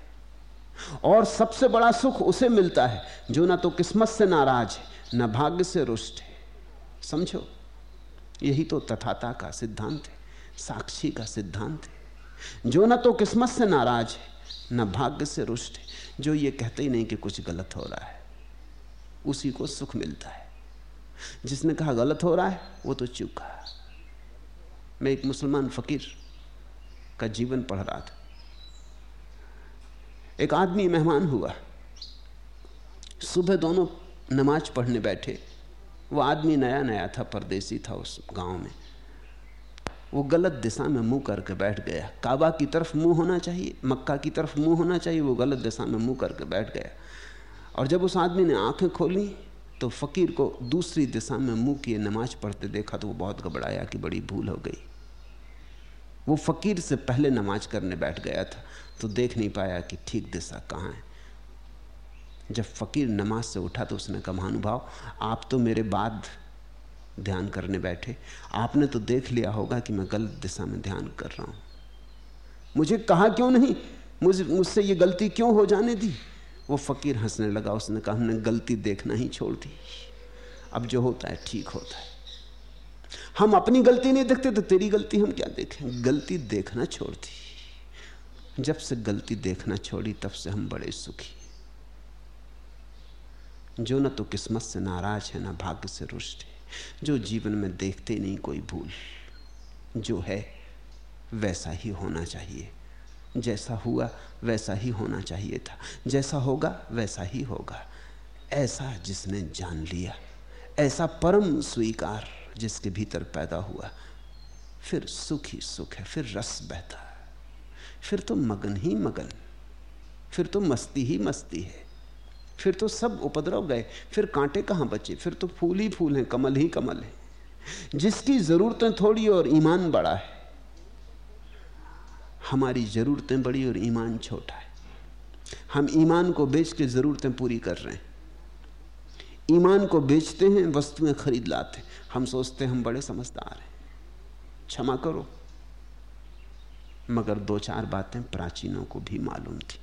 और सबसे बड़ा सुख उसे मिलता है, जो ना तो किस्मत से नाराज़ है, ना भाग्य से रुष्ट है। समझो? यही तो तथाता का सिद्धांत है, साक्षी का सिद्धांत है। जो ना तो किस्मत से नाराज़ है, ना भाग्य से रुष्ट है, जो ये कहते ही नहीं कि कुछ गलत हो रहा है, उसी को सुख मिलता है। जिसने कहा गलत हो रहा है, वो तो चूका। मैं एक मुसलमान फकीर का जीवन पढ़ रहा था। एक आदमी मेहमान हुआ। सुबह दोनों नमाज़ पढ़ने बैठे। वो आदमी नया नया था, परदेसी था उस गाँव में। वो गलत दिशा में मुँह करके बैठ गया। काबा की तरफ़ मुँह होना चाहिए, मक्का की तरफ़ मुँह होना चाहिए, वो गलत दिशा में मुँह करके बैठ गया। और जब उस आदमी ने आँखें खोली तो फकीर को दूसरी दिशा में मुँह किए नमाज़ पढ़ते देखा तो वो बहुत घबराया कि बड़ी भूल हो गई। वो फकीर से पहले नमाज़ करने बैठ गया था। तो देख नहीं पाया कि ठीक दिशा कहाँ है। जब फकीर नमाज़ से उठा तो उसने कहा, महानुभाव, आप तो मेरे बाद ध्यान करने बैठे। आपने तो देख लिया होगा कि मैं गलत दिशा में ध्यान कर रहा हूँ। मुझे कहा क्यों नहीं? मुझे, मुझसे ये गलती क्यों हो जाने दी? वो फकीर हंसने लगा। उसने कहा, हमने गलती देखना ही छोड़ दी। अब जो होता है, ठीक होता है। हम अपनी गलती नहीं देखते तो तेरी गलती हम क्या देखें? गलती देखना छोड़ दी। जब से गलती देखना छोड़ी, तब से हम बड़े सुखी जो न तो किस्मत से नाराज़ है, ना भाग्य से रुष्ट है। जो जीवन में देखते नहीं, कोई भूल जो है, वैसा ही होना चाहिए। जैसा हुआ, वैसा ही होना चाहिए था। जैसा होगा, वैसा ही होगा। ऐसा जिसने जान लिया। ऐसा परम स्वीकार जिसके भीतर पैदा हुआ। फिर सुख ही सुख है, फिर रस बहता फिर तो मगन ही मगन, फिर तो मस्ती ही मस्ती है, फिर तो सब उपद्रव गए, फिर कांटे कहाँ बचे, फिर तो फूल ही फूल हैं, कमल ही कमल है। जिसकी जरूरतें थोड़ी और ईमान बड़ा है, हमारी जरूरतें बड़ी और ईमान छोटा है। हम ईमान को बेच के जरूरतें पूरी कर रहे हैं। ईमान को बेचते हैं, वस्तुएँ खरीद लाते हैं। हम सोचते हैं हम बड़े समझदार हैं। क्षमा करो। मगर दो चार बातें प्राचीनों को भी मालूम थी।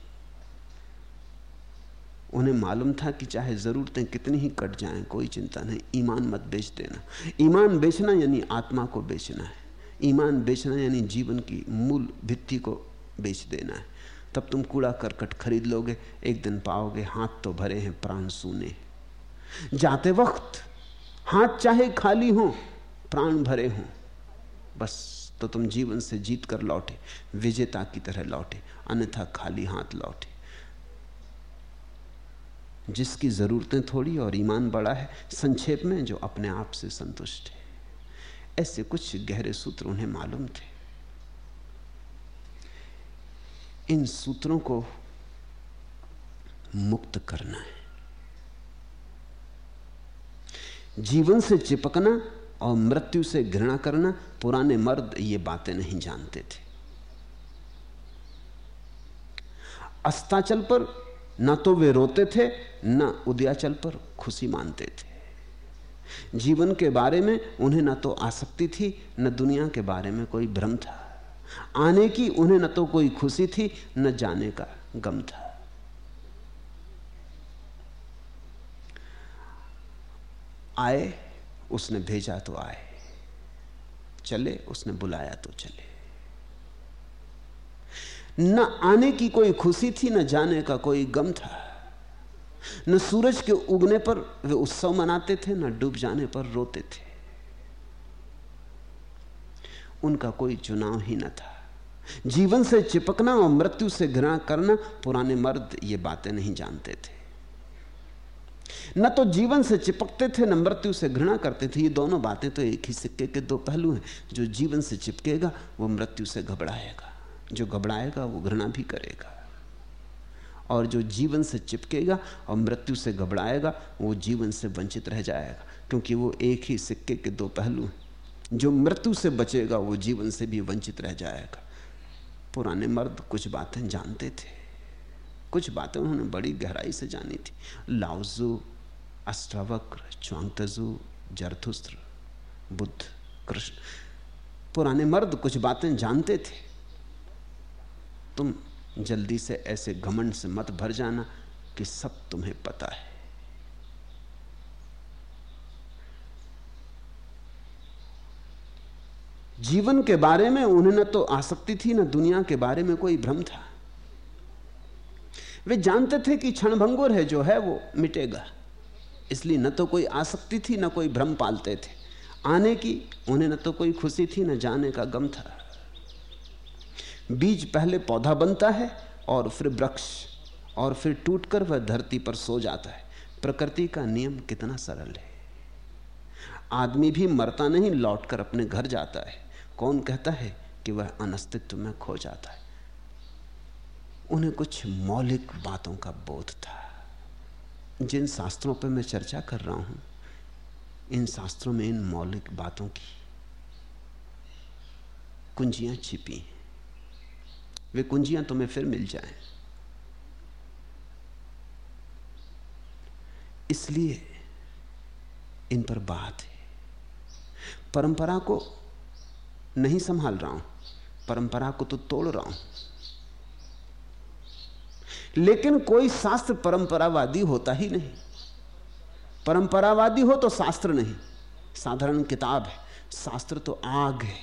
उन्हें मालूम था कि चाहे जरूरतें कितनी ही कट जाएँ, कोई चिंता नहीं, ईमान मत बेच देना। ईमान बेचना यानी आत्मा को बेचना है। ईमान बेचना यानी जीवन की मूल भित्ति को बेच देना है। तब तुम कूड़ा करकट खरीद लोगे, एक दिन पाओगे हाथ तो भरे हैं प्राण सूने। जाते वक्त हाथ चाहे खाली हो, प्राण भरे हों, बस। तो तुम जीवन से जीत कर लौटे, विजेता की तरह लौटे, अन्यथा खाली हाथ लौटे। जिसकी जरूरतें थोड़ी और ईमान बड़ा है, संक्षेप में जो अपने आप से संतुष्ट है। ऐसे कुछ गहरे सूत्र उन्हें मालूम थे। इन सूत्रों को मुक्त करना है। जीवन से चिपकना और मृत्यु से घृणा करना, पुराने मर्द ये बातें नहीं जानते थे। अस्ताचल पर न तो वे रोते थे, न उदयाचल पर खुशी मानते थे। जीवन के बारे में उन्हें न तो आसक्ति थी, न दुनिया के बारे में कोई भ्रम था। आने की उन्हें न तो कोई खुशी थी, न जाने का गम था। आए उसने भेजा तो आए। चले, उसने बुलाया तो चले। न आने की कोई खुशी थी, न जाने का कोई गम था। न सूरज के उगने पर वे उत्सव मनाते थे, न डूब जाने पर रोते थे। उनका कोई चुनाव ही न था। जीवन से चिपकना और मृत्यु से घृणा करना, पुराने मर्द ये बातें नहीं जानते थे। न तो जीवन से चिपकते थे, न मृत्यु से घृणा करते थे। ये दोनों बातें तो एक ही सिक्के के दो पहलू हैं। जो जीवन से चिपकेगा, वो मृत्यु से घबराएगा। जो घबराएगा, वो घृणा भी करेगा। और जो जीवन से चिपकेगा और मृत्यु से घबराएगा, वो जीवन से वंचित रह जाएगा। क्योंकि वो एक ही सिक्के के दो पहलू हैं। जो मृत्यु से बचेगा, वो जीवन से भी वंचित रह जाएगा। पुराने मर्द कुछ बातें जानते थे। कुछ बातें उन्होंने बड़ी गहराई से जानी थी। Lao Tzu Ashtavakra Chuang Tzu Zarathustra, Buddha, Krishna. पुराने मर्द कुछ बातें जानते थे। तुम जल्दी से ऐसे घमंड से मत भर जाना कि सब तुम्हें पता है। जीवन के बारे में उन्हें न तो आसक्ति थी, न दुनिया के बारे में कोई भ्रम था। वे जानते थे कि क्षणभंगुर है जो है, वो मिटेगा। इसलिए न तो कोई आसक्ति थी, न कोई भ्रम पालते थे। आने की, उन्हें न तो कोई खुशी थी, न जाने का गम था। बीज पहले पौधा बनता है और फिर वृक्ष, और फिर टूटकर वह धरती पर सो जाता है। प्रकृति का नियम कितना सरल है। आदमी भी मरता नहीं, लौटकर अपने घर जाता है। कौन कहता है कि वह अनस्तित्व में खो जाता है? उन्हें कुछ मौलिक बातों का बोध था। जिन शास्त्रों पर मैं चर्चा कर रहा हूँ, इन शास्त्रों में इन मौलिक बातों की कुंजियाँ छिपी वे कुंजियाँ तुम्हें फिर मिल जाएँ। इसलिए इन पर बात है। परंपरा को नहीं संभाल रहा हूँ, परंपरा को तो तोड़ रहा हूँ। लेकिन कोई शास्त्र परंपरावादी होता ही नहीं। परंपरावादी हो तो शास्त्र नहीं। साधारण किताब है। शास्त्र तो आग है।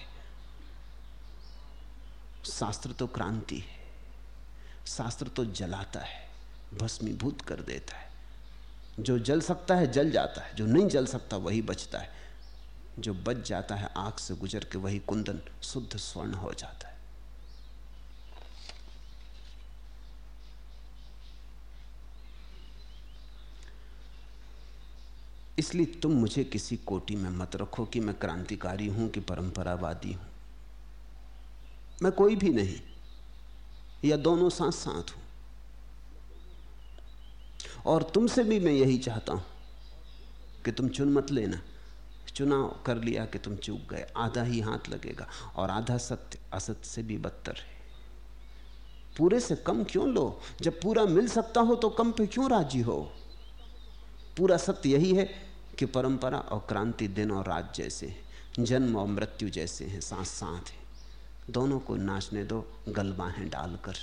शास्त्र तो क्रांति है। शास्त्र तो जलाता है। भस्मीभूत कर देता है। जो जल सकता है, जल जाता है। जो नहीं जल सकता, वही बचता है। जो बच जाता है, आग से गुजर के वही कुंदन शुद्ध स्वर्ण हो जाता है। इसलिए तुम मुझे किसी कोटि में मत रखो कि मैं क्रांतिकारी हूँ कि परंपरावादी हूँ। मैं कोई भी नहीं, या दोनों साथ साथ हूँ। और तुमसे भी मैं यही चाहता हूँ कि तुम चुन मत लेना। चुनाव कर लिया कि तुम चूक गए। आधा ही हाथ लगेगा और आधा सत्य असत्य से भी बदतर है। पूरे से कम क्यों लो? जब पूरा मिल सकता हो तो कम पे क्यों राज़ी हो? पूरा सत्य यही है कि परंपरा और क्रांति दिन और रात जैसे हैं, जन्म और मृत्यु जैसे हैं साथ साथ हैं। दोनों को नाचने दो गलबाहें डालकर।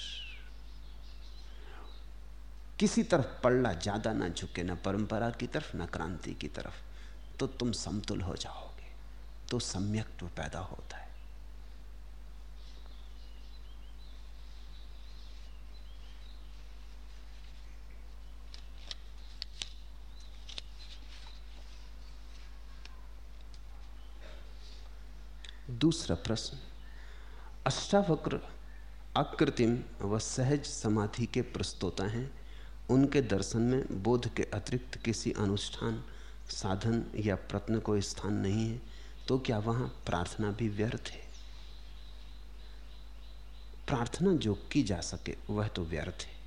किसी तरफ़ पड़ला ज़्यादा ना झुके, ना परंपरा की तरफ़, ना क्रांति की तरफ़ तो तुम समतुल हो जाओगे तो सम्यक्त्व पैदा होता है। दूसरा प्रश्न, अष्टावक्र अकृत्रिम व सहज समाधि के प्रस्तोता हैं। उनके दर्शन में बोध के अतिरिक्त किसी अनुष्ठान, साधन या प्रत्न को स्थान नहीं है तो क्या वहाँ प्रार्थना भी व्यर्थ है? प्रार्थना जो की जा सके, वह तो व्यर्थ है।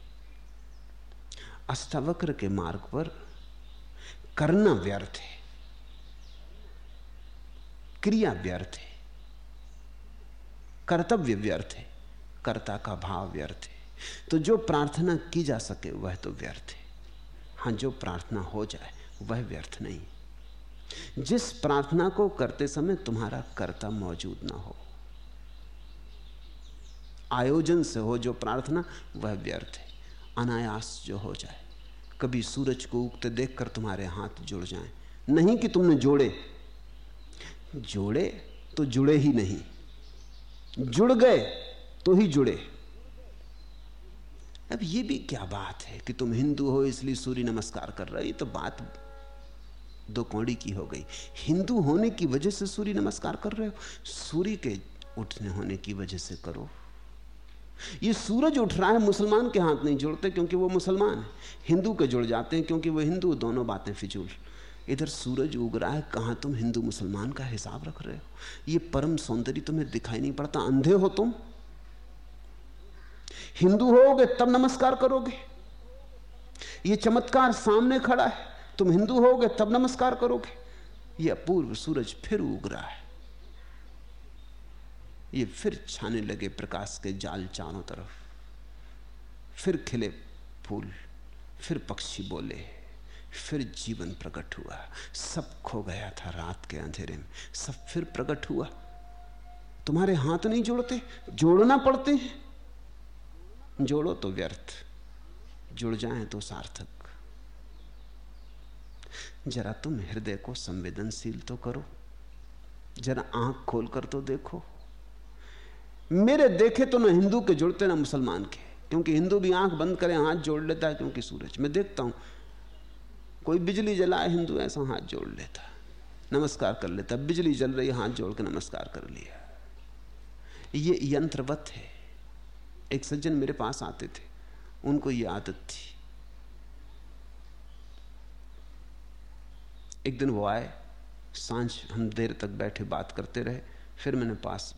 अष्टावक्र के मार्ग पर करना व्यर्थ है। क्रिया व्यर्थ है। कर्तव्य व्यर्थ है, कर्ता का भाव व्यर्थ है। तो जो प्रार्थना की जा सके, वह तो व्यर्थ है। हाँ जो प्रार्थना हो जाए, वह व्यर्थ नहीं। जिस प्रार्थना को करते समय तुम्हारा कर्ता मौजूद ना हो, आयोजन से हो जो प्रार्थना, वह व्यर्थ है। अनायास जो हो जाए, कभी सूरज को उगते देखकर तुम्हारे हाथ जुड़ जाएँ। नहीं कि तुमने जोड़े। जोड़े तो जुड़े ही नहीं। जुड़ गए तो ही जुड़े। अब ये भी क्या बात है कि तुम हिंदू हो, इसलिए सूर्य नमस्कार कर रहे तो बात दो कौड़ी की हो गई। हिंदू होने की वजह से सूर्य नमस्कार कर रहे हो? सूर्य के उठने होने की वजह से करो। ये सूरज उठ रहा है, मुसलमान के हाथ नहीं जुड़ते क्योंकि वो मुसलमान है। हिंदू के जुड़ जाते हैं क्योंकि वो हिंदू, दोनों बातें फिजूल। इधर सूरज उग रहा है, कहाँ तुम हिंदू मुसलमान का हिसाब रख रहे हो? ये परम सौंदर्य तुम्हें दिखाई नहीं पड़ता, अंधे हो तुम। हिंदू होगे, तब नमस्कार करोगे। ये चमत्कार सामने खड़ा है, तुम हिंदू होगे, तब नमस्कार करोगे। ये अपूर्व सूरज फिर उग रहा है। ये फिर छाने लगे प्रकाश के जाल चारों तरफ़। फिर खिले फूल, फिर पक्षी बोले। फिर जीवन प्रकट हुआ। सब खो गया था रात के अंधेरे में। सब फिर प्रकट हुआ। तुम्हारे हाथ नहीं जोड़ते? जोड़ना पड़ते हैं। जोड़ो तो व्यर्थ। जुड़ जाए तो सार्थक। जरा तुम हृदय को संवेदनशील तो करो। जरा आँख खोल कर तो देखो। मेरे देखे तो ना हिंदू के जुड़ते ना मुसलमान के। क्योंकि हिंदू भी आँख बंद करें, हाथ जोड़ लेता है, क्योंकि सूरज। मैं देखता हूँ कोई बिजली जलाए, हिंदू ऐसा हाथ जोड़ लेता। नमस्कार कर लेता। बिजली जल रही, हाथ जोड़ के नमस्कार कर लिया। ये यंत्रवत है। एक सज्जन मेरे पास आते थे। उनको ये आदत थी। एक दिन वो आए। साँझ हम देर तक बैठे, बात करते रहे। फिर मैंने पास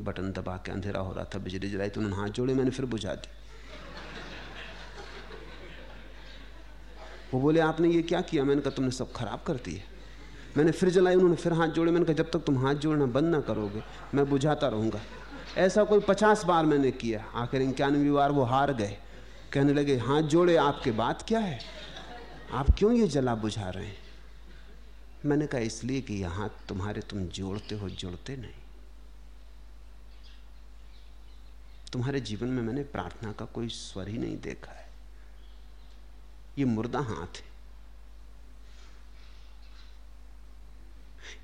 बटन दबा के अंधेरा हो रहा था। बिजली जलाई तो उन्होंने हाथ जोड़े, मैंने फिर बुझा दी वो बोले, आपने ये क्या किया? मैंने कहा, तुमने सब खराब कर दिया मैंने फिर जलाई, उन्होंने फिर हाथ जोड़े। मैंने कहा, जब तक तुम हाथ जोड़ना बंद ना करोगे, मैं बुझाता रहूँगा। ऐसा कोई पचास बार मैंने किया। आखिर इक्यानवी बार वो हार गए। कहने लगे, हाथ जोड़े, आपके बात क्या है? आप क्यों ये जला बुझा रहे हैं? मैंने कहा, इसलिए कि यह तुम्हारे तुम जोड़ते हो, जुड़ते नहीं। तुम्हारे जीवन में मैंने प्रार्थना का कोई स्वर ही नहीं देखा ये मुर्दा हाथ है।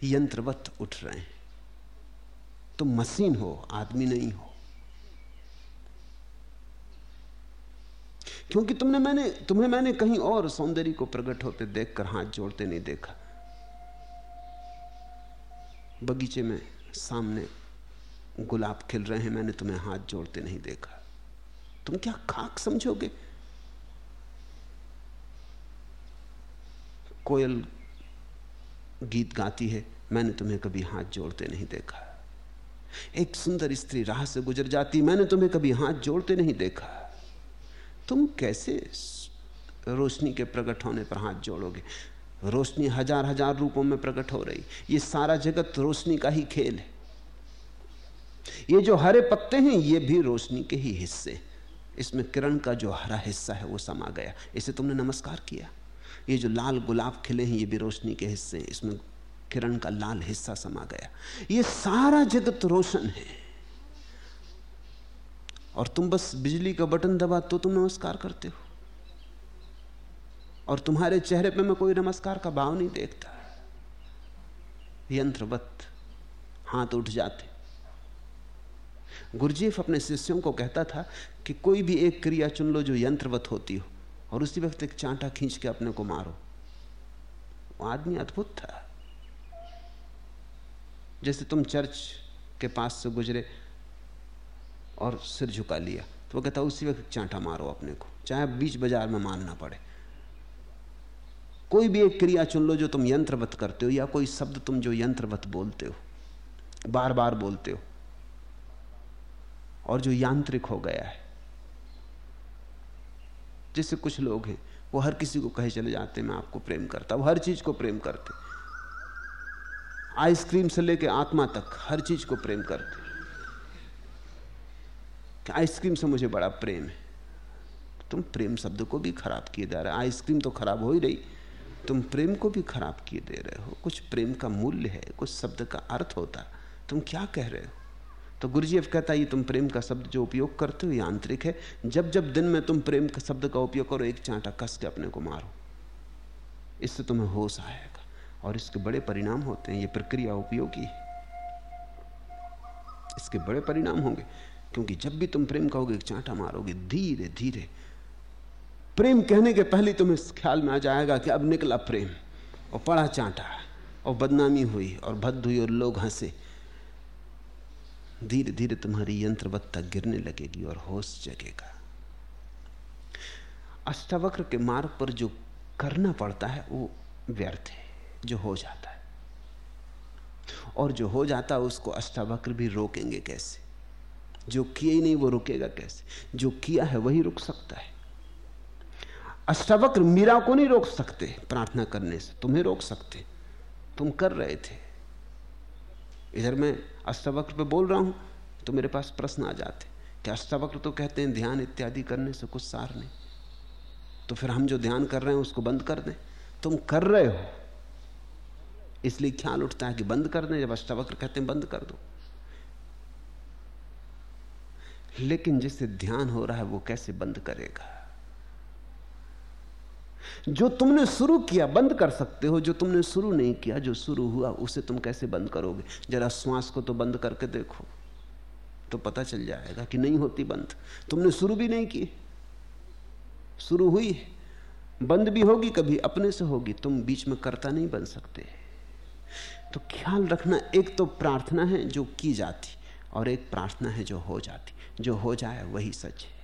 यंत्रवत उठ रहे हैं। तुम तो मशीन हो, आदमी नहीं हो। क्योंकि तुमने मैंने, तुम्हें मैंने कहीं और सौंदर्य को प्रकट होते देखकर हाथ जोड़ते नहीं देखा। बगीचे में सामने गुलाब खिल रहे हैं, मैंने तुम्हें हाथ जोड़ते नहीं देखा। तुम क्या खाक समझोगे? कोयल गीत गाती है, मैंने तुम्हें कभी हाथ जोड़ते नहीं देखा। एक सुंदर स्त्री राह से गुजर जाती, मैंने तुम्हें कभी हाथ जोड़ते नहीं देखा। तुम कैसे रोशनी के प्रकट होने पर हाथ जोड़ोगे? रोशनी हज़ार हज़ार रूपों में प्रकट हो रही। ये सारा जगत रोशनी का ही खेल है। ये जो हरे पत्ते हैं, ये भी रोशनी के ही हिस्से। इसमें किरण का जो हरा हिस्सा है, वो समा गया। इसे तुमने नमस्कार किया। ये जो लाल गुलाब खिले हैं ये भी रोशनी के हिस्से हैं इसमें किरण का लाल हिस्सा समा गया। ये सारा जगत रोशन है। और तुम बस बिजली का बटन दबा तो तुम नमस्कार करते हो। और तुम्हारे चेहरे पे मैं कोई नमस्कार का भाव नहीं देखता। यंत्रवत हाथ उठ जाते। गुरजीफ अपने शिष्यों को कहता था कि कोई भी एक क्रिया चुन लो जो यंत्रवत होती हो। और उसी वक्त एक चांटा खींच के अपने को मारो। वो आदमी अद्भुत था। जैसे तुम चर्च के पास से गुजरे और सिर झुका लिया तो वो कहता, उसी वक्त चांटा मारो अपने को, चाहे बीच बाज़ार में मानना पड़े। कोई भी एक क्रिया चुन लो जो तुम यंत्रवत करते हो, या कोई शब्द तुम जो यंत्रवत बोलते हो बार बार बोलते हो, और जो यांत्रिक हो गया है। जैसे कुछ लोग हैं, वो हर किसी को कहे चले जाते मैं आपको प्रेम करता वो हर चीज़ को प्रेम करते आइसक्रीम से लेके आत्मा तक हर चीज़ को प्रेम करते आइसक्रीम से मुझे बड़ा प्रेम है? तुम प्रेम शब्द को भी खराब किए जा रहे हो, आइसक्रीम तो खराब हो ही रही। तुम प्रेम को भी खराब किए दे रहे हो, कुछ प्रेम का मूल्य है, कुछ शब्द का अर्थ होता तुम क्या कह रहे हो? तो गुरुजी अब कहता है, ये तुम प्रेम का शब्द जो उपयोग करते हो, ये आंतरिक है। जब जब दिन में तुम प्रेम का शब्द का उपयोग करो, एक चांटा कस के अपने को मारो। इससे तुम्हें होश आएगा और इसके बड़े परिणाम होते हैं। ये प्रक्रिया उपयोगी है। इसके बड़े परिणाम होंगे, क्योंकि जब भी तुम प्रेम कहोगे, एक चांटा मारोगे, धीरे धीरे। प्रेम कहने के पहले तुम्हें ख्याल में आ जाएगा कि अब निकला प्रेम, और पड़ा चांटा, और बदनामी हुई, और भद्द हुई, और लोग हंसे। धीरे धीरे तुम्हारी यंत्रवत्ता गिरने लगेगी और होश जगेगा। अष्टावक्र के मार्ग पर जो करना पड़ता है, वो व्यर्थ है, जो हो जाता है। और जो हो जाता है, उसको अष्टावक्र भी रोकेंगे कैसे? जो किए ही नहीं, वो रुकेगा कैसे? जो किया है, वही रुक सकता है। अष्टावक्र मीरा को नहीं रोक सकते प्रार्थना करने से। तुम्हें रोक सकते। तुम कर रहे थे। इधर मैं अष्टावक्र पे बोल रहा हूँ तो मेरे पास प्रश्न आ जाते कि अष्टावक्र तो कहते हैं ध्यान इत्यादि करने से कुछ सार नहीं। तो फिर हम जो ध्यान कर रहे हैं, उसको बंद कर दें। तुम कर रहे हो। इसलिए ख्याल उठता है कि बंद कर दें, जब अष्टावक्र कहते हैं बंद कर दो। लेकिन जिससे ध्यान हो रहा है, वो कैसे बंद करेगा? जो तुमने शुरू किया बंद कर सकते हो, जो तुमने शुरू नहीं किया, जो शुरू हुआ, उसे तुम कैसे बंद करोगे? जरा श्वास को तो बंद करके देखो तो पता चल जाएगा कि नहीं होती बंद। तुमने शुरू भी नहीं की, शुरू हुई, बंद भी होगी, कभी अपने से होगी, तुम बीच में करता नहीं बन सकते। तो ख्याल रखना, एक तो प्रार्थना है जो की जाती, और एक प्रार्थना है जो हो जाती। जो हो जाए वही सच है।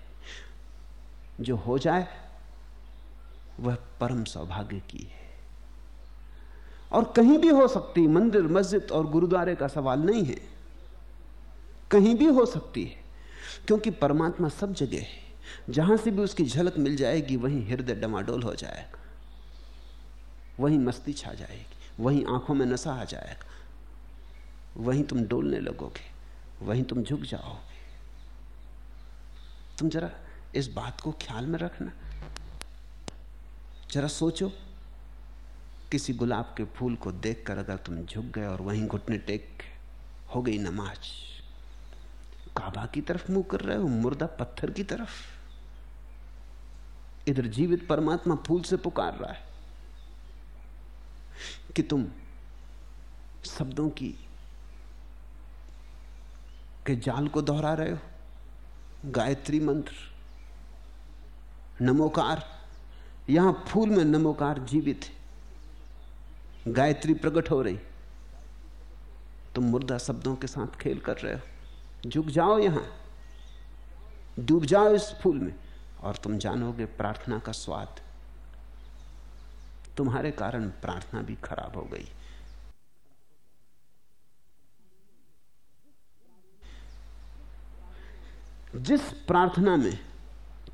जो हो जाए वह परम सौभाग्य की है। और कहीं भी हो सकती मंदिर, मस्जिद और गुरुद्वारे का सवाल नहीं है। कहीं भी हो सकती है, क्योंकि परमात्मा सब जगह है। जहाँ से भी उसकी झलक मिल जाएगी, वहीं हृदय डमाडोल हो जाएगा। वहीं मस्ती छा जाएगी, वहीं आँखों में नशा आ जाएगा। वहीं तुम डोलने लगोगे, वहीं तुम झुक जाओगे। तुम जरा इस बात को ख्याल में रखना। जरा सोचो, किसी गुलाब के फूल को देखकर अगर तुम झुक गए और वहीं घुटने टेक हो गई नमाज़, काबा की तरफ़ मुँह कर रहे हो, मुर्दा पत्थर की तरफ़? इधर जीवित परमात्मा फूल से पुकार रहा है कि तुम शब्दों की, के जाल को दोहरा रहे हो, गायत्री मंत्र, नमोकार। यहाँ फूल में नमोकार जीवित है। गायत्री प्रकट हो रही। तुम मुर्दा शब्दों के साथ खेल कर रहे हो। झुक जाओ यहाँ। डूब जाओ इस फूल में। और तुम जानोगे प्रार्थना का स्वाद। तुम्हारे कारण प्रार्थना भी खराब हो गई। जिस प्रार्थना में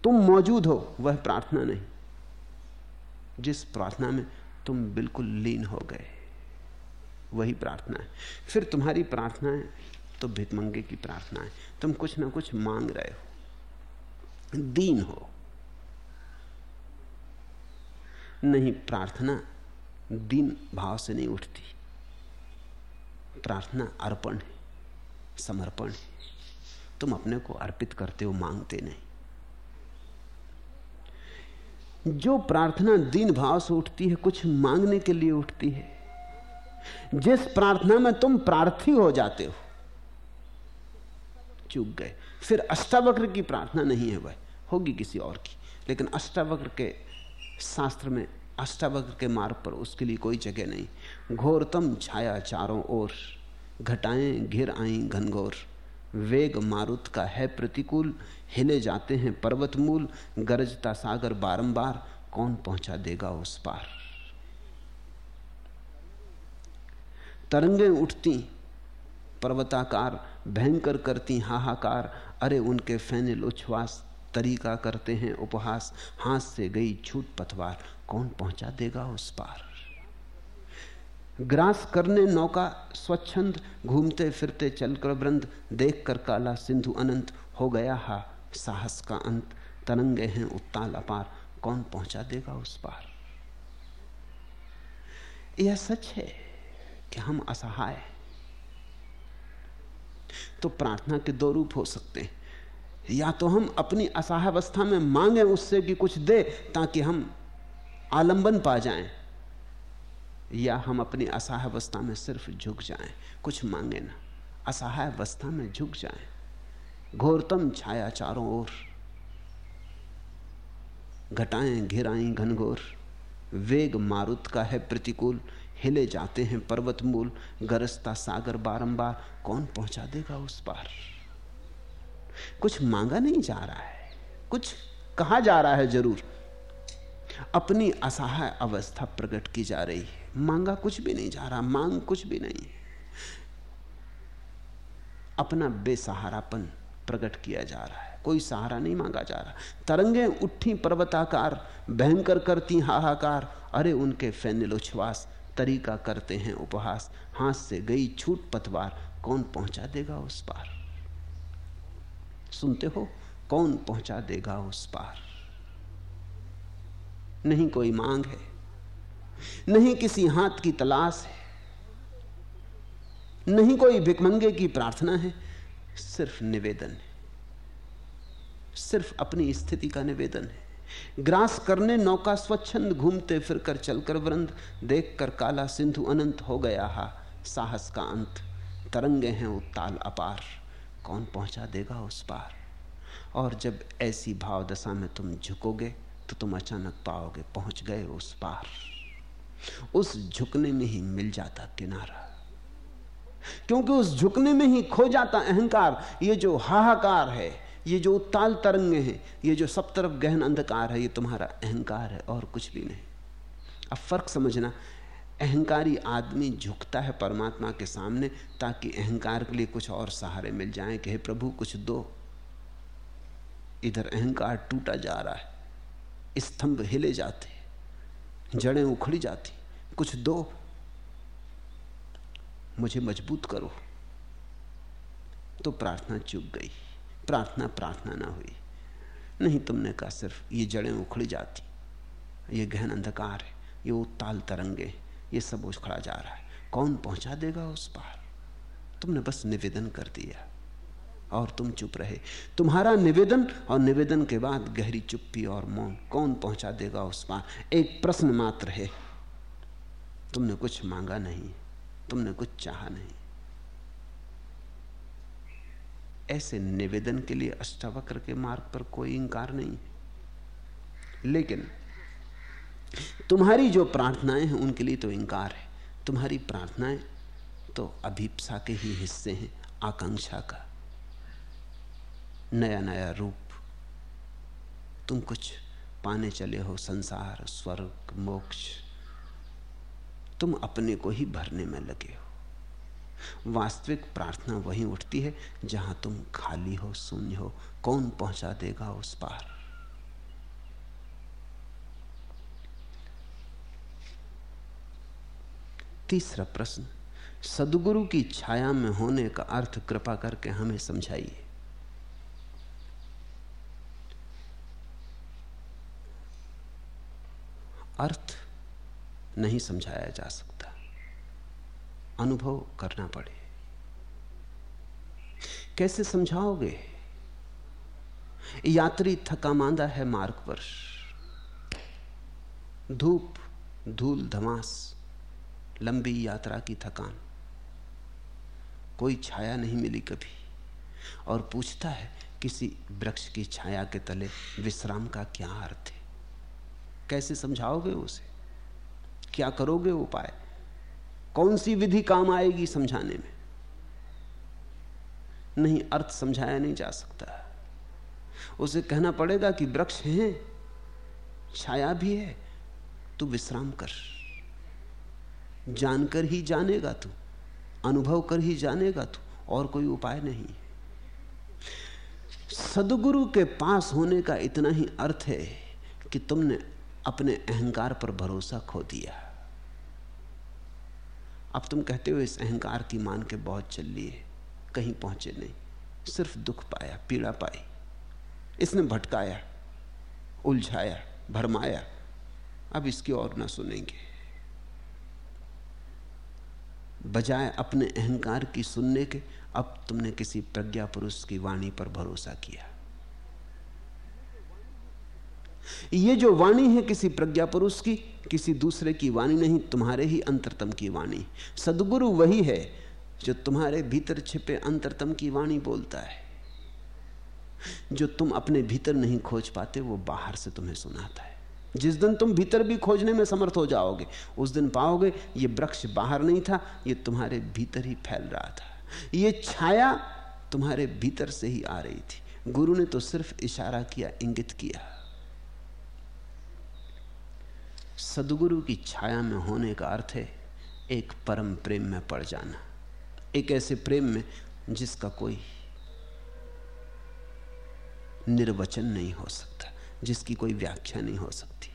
तुम मौजूद हो, वह प्रार्थना नहीं। जिस प्रार्थना में तुम बिल्कुल लीन हो गए, वही प्रार्थना है। फिर तुम्हारी प्रार्थना है तो भिकमंगे की प्रार्थना है। तुम कुछ ना कुछ मांग रहे हो, दीन हो। नहीं, प्रार्थना दीन भाव से नहीं उठती। प्रार्थना अर्पण है, समर्पण है। तुम अपने को अर्पित करते हो, मांगते नहीं। जो प्रार्थना दीन भाव से उठती है, कुछ मांगने के लिए उठती है। जिस प्रार्थना में तुम प्रार्थी हो जाते हो, चूक गए। फिर अष्टावक्र की प्रार्थना नहीं है वह, होगी किसी और की। लेकिन अष्टावक्र के शास्त्र में, अष्टावक्र के मार्ग पर उसके लिए कोई जगह नहीं। घोरतम छाया चारों ओर, घटाएँ, घिर आई घनघोर। वेग मारुत का है प्रतिकूल हिले जाते हैं पर्वत मूल गरजता सागर बारंबार, कौन पहुँचा देगा उस पार? तरंगें उठती, पर्वताकार भयंकर करती हाहाकार, अरे उनके फैनिल उच्छ्वास तरीका करते हैं उपहास, हाथ से गई छूट पथवार कौन पहुँचा देगा उस पार? ग्रास करने नौका, स्वच्छंद, घूमते फिरते चलकर वृंद देख कर काला सिंधु अनंत हो गया हा साहस का अंत, तरंगे हैं उत्ताल अपार। कौन पहुँचा देगा उस पार? यह सच है कि हम असहाय तो प्रार्थना के दो रूप हो सकते हैं। या तो हम अपनी असहावस्था में मांगे उससे कि कुछ दे, ताकि हम आलंबन पा जाएँ। या हम अपनी असहाय अवस्था में सिर्फ़ झुक जाएँ। कुछ मांगे ना। असहाय अवस्था में झुक जाएँ। घोरतम छाया चारों ओर। घटाएँ घिराई घनघोर। वेग मारुत का है प्रतिकूल। हिले जाते हैं पर्वत मूल गरजता सागर बारंबार। कौन पहुँचा देगा उस पार? कुछ मांगा नहीं जा रहा है। कुछ कहा जा रहा है ज़रूर। अपनी असहाय अवस्था प्रकट की जा रही है। मांगा कुछ भी नहीं जा रहा। मांग कुछ भी नहीं है। अपना बेसहारापन प्रकट किया जा रहा है। कोई सहारा नहीं मांगा जा रहा। तरंगे उठी पर्वताकार, भयंकर करती हाहाकार। अरे, उनके फैनिल उच्छ्वास, तरीका करते हैं उपहास। हाथ से गई छूट पतवार, कौन पहुँचा देगा उस पार? सुनते हो, कौन पहुँचा देगा उस पार? नहीं कोई मांग है, नहीं किसी हाथ की तलाश है, नहीं कोई भिकमंगे की प्रार्थना है। सिर्फ़ निवेदन है। सिर्फ़ अपनी स्थिति का निवेदन है। ग्रास करने, नौका स्वच्छंद घूमते फिरकर चलकर वृंद, देखकर काला सिंधु अनंत हो गया हा। साहस का अंत, तरंगे हैं उत्ताल अपार। कौन पहुँचा देगा उस पार? और जब ऐसी भाव दशा में तुम झुकोगे तो तुम अचानक पाओगे पहुँच गए उस पार। उस झुकने में ही मिल जाता किनारा। क्योंकि उस झुकने में ही खो जाता अहंकार, ये जो हाहाकार है, ये जो उत्ताल तरंगे हैं, ये जो सब तरफ़ गहन अंधकार है, ये तुम्हारा अहंकार है और कुछ भी नहीं। अब फ़र्क समझना, अहंकारी आदमी झुकता है परमात्मा के सामने ताकि अहंकार के लिए कुछ और सहारे मिल जाए कि हे प्रभु, कुछ दो। इधर अहंकार टूटा जा रहा है, स्तंभ हिले जाते, जड़ें उखड़ी जाती, कुछ दो। मुझे मज़बूत करो। तो प्रार्थना चुक गई। प्रार्थना प्रार्थना ना हुई। नहीं तुमने कहा सिर्फ़ ये जड़ें उखड़ी जाती। ये गहन अंधकार है। ये उत्ताल तरंगे। ये सब उखड़ा जा रहा है। कौन पहुँचा देगा उस पार? तुमने बस निवेदन कर दिया। और तुम चुप रहे। तुम्हारा निवेदन और निवेदन के बाद गहरी चुप्पी और मौन कौन पहुँचा देगा उस पार? एक प्रश्न मात्र है। तुमने कुछ मांगा नहीं। तुमने कुछ चाहा नहीं। ऐसे निवेदन के लिए अष्टावक्र के मार्ग पर कोई इंकार नहीं लेकिन तुम्हारी जो प्रार्थनाएँ हैं, उनके लिए तो इंकार है। तुम्हारी प्रार्थनाएँ तो अभिप्सा के ही हिस्से हैं, आकांक्षा का। नया नया रूप। तुम कुछ पाने चले हो, संसार, स्वर्ग, मोक्ष। तुम अपने को ही भरने में लगे हो। वास्तविक प्रार्थना वहीं उठती है, जहाँ तुम खाली हो, शून्य हो, कौन पहुँचा देगा उस पार? तीसरा प्रश्न, सदगुरु की छाया में होने का अर्थ कृपा करके हमें समझाइए। अर्थ नहीं समझाया जा सकता। अनुभव करना पड़े। कैसे समझाओगे? यात्री थका मांदा है मार्ग पर। धूप, धूल, धमास, लंबी यात्रा की थकान। कोई छाया नहीं मिली कभी और पूछता है किसी वृक्ष की छाया के तले विश्राम का क्या अर्थ है? कैसे समझाओगे उसे? क्या करोगे उपाय? कौन सी विधि काम आएगी समझाने में? नहीं, अर्थ समझाया नहीं जा सकता। उसे कहना पड़ेगा कि वृक्ष हैं, छाया भी है, तू विश्राम कर। जानकर ही जानेगा तू, अनुभव कर ही जानेगा तू, और कोई उपाय नहीं। सदगुरु के पास होने का इतना ही अर्थ है कि तुमने अपने अहंकार पर भरोसा खो दिया। अब तुम कहते हो इस अहंकार की मान के बहुत चल लिए कहीं पहुँचे नहीं। सिर्फ़ दुख पाया, पीड़ा पाई। इसने भटकाया, उलझाया, भरमाया। अब इसकी और ना सुनेंगे। बजाय अपने अहंकार की सुनने के, अब तुमने किसी प्रज्ञा पुरुष की वाणी पर भरोसा किया। ये जो वाणी है किसी प्रज्ञा पुरुष की, किसी दूसरे की वाणी नहीं, तुम्हारे ही अंतरतम की वाणी। सदगुरु वही है जो तुम्हारे भीतर छिपे अंतरतम की वाणी बोलता है। जो तुम अपने भीतर नहीं खोज पाते, वो बाहर से तुम्हें सुनाता है। जिस दिन तुम भीतर भी खोजने में समर्थ हो जाओगे, उस दिन पाओगे, ये वृक्ष बाहर नहीं था, ये तुम्हारे भीतर ही फैल रहा था। ये छाया तुम्हारे भीतर से ही आ रही थी। गुरु ने तो सिर्फ़ इशारा किया, इंगित किया। सदगुरु की छाया में होने का अर्थ है एक परम प्रेम में पड़ जाना। एक ऐसे प्रेम में जिसका कोई निर्वचन नहीं हो सकता, जिसकी कोई व्याख्या नहीं हो सकती।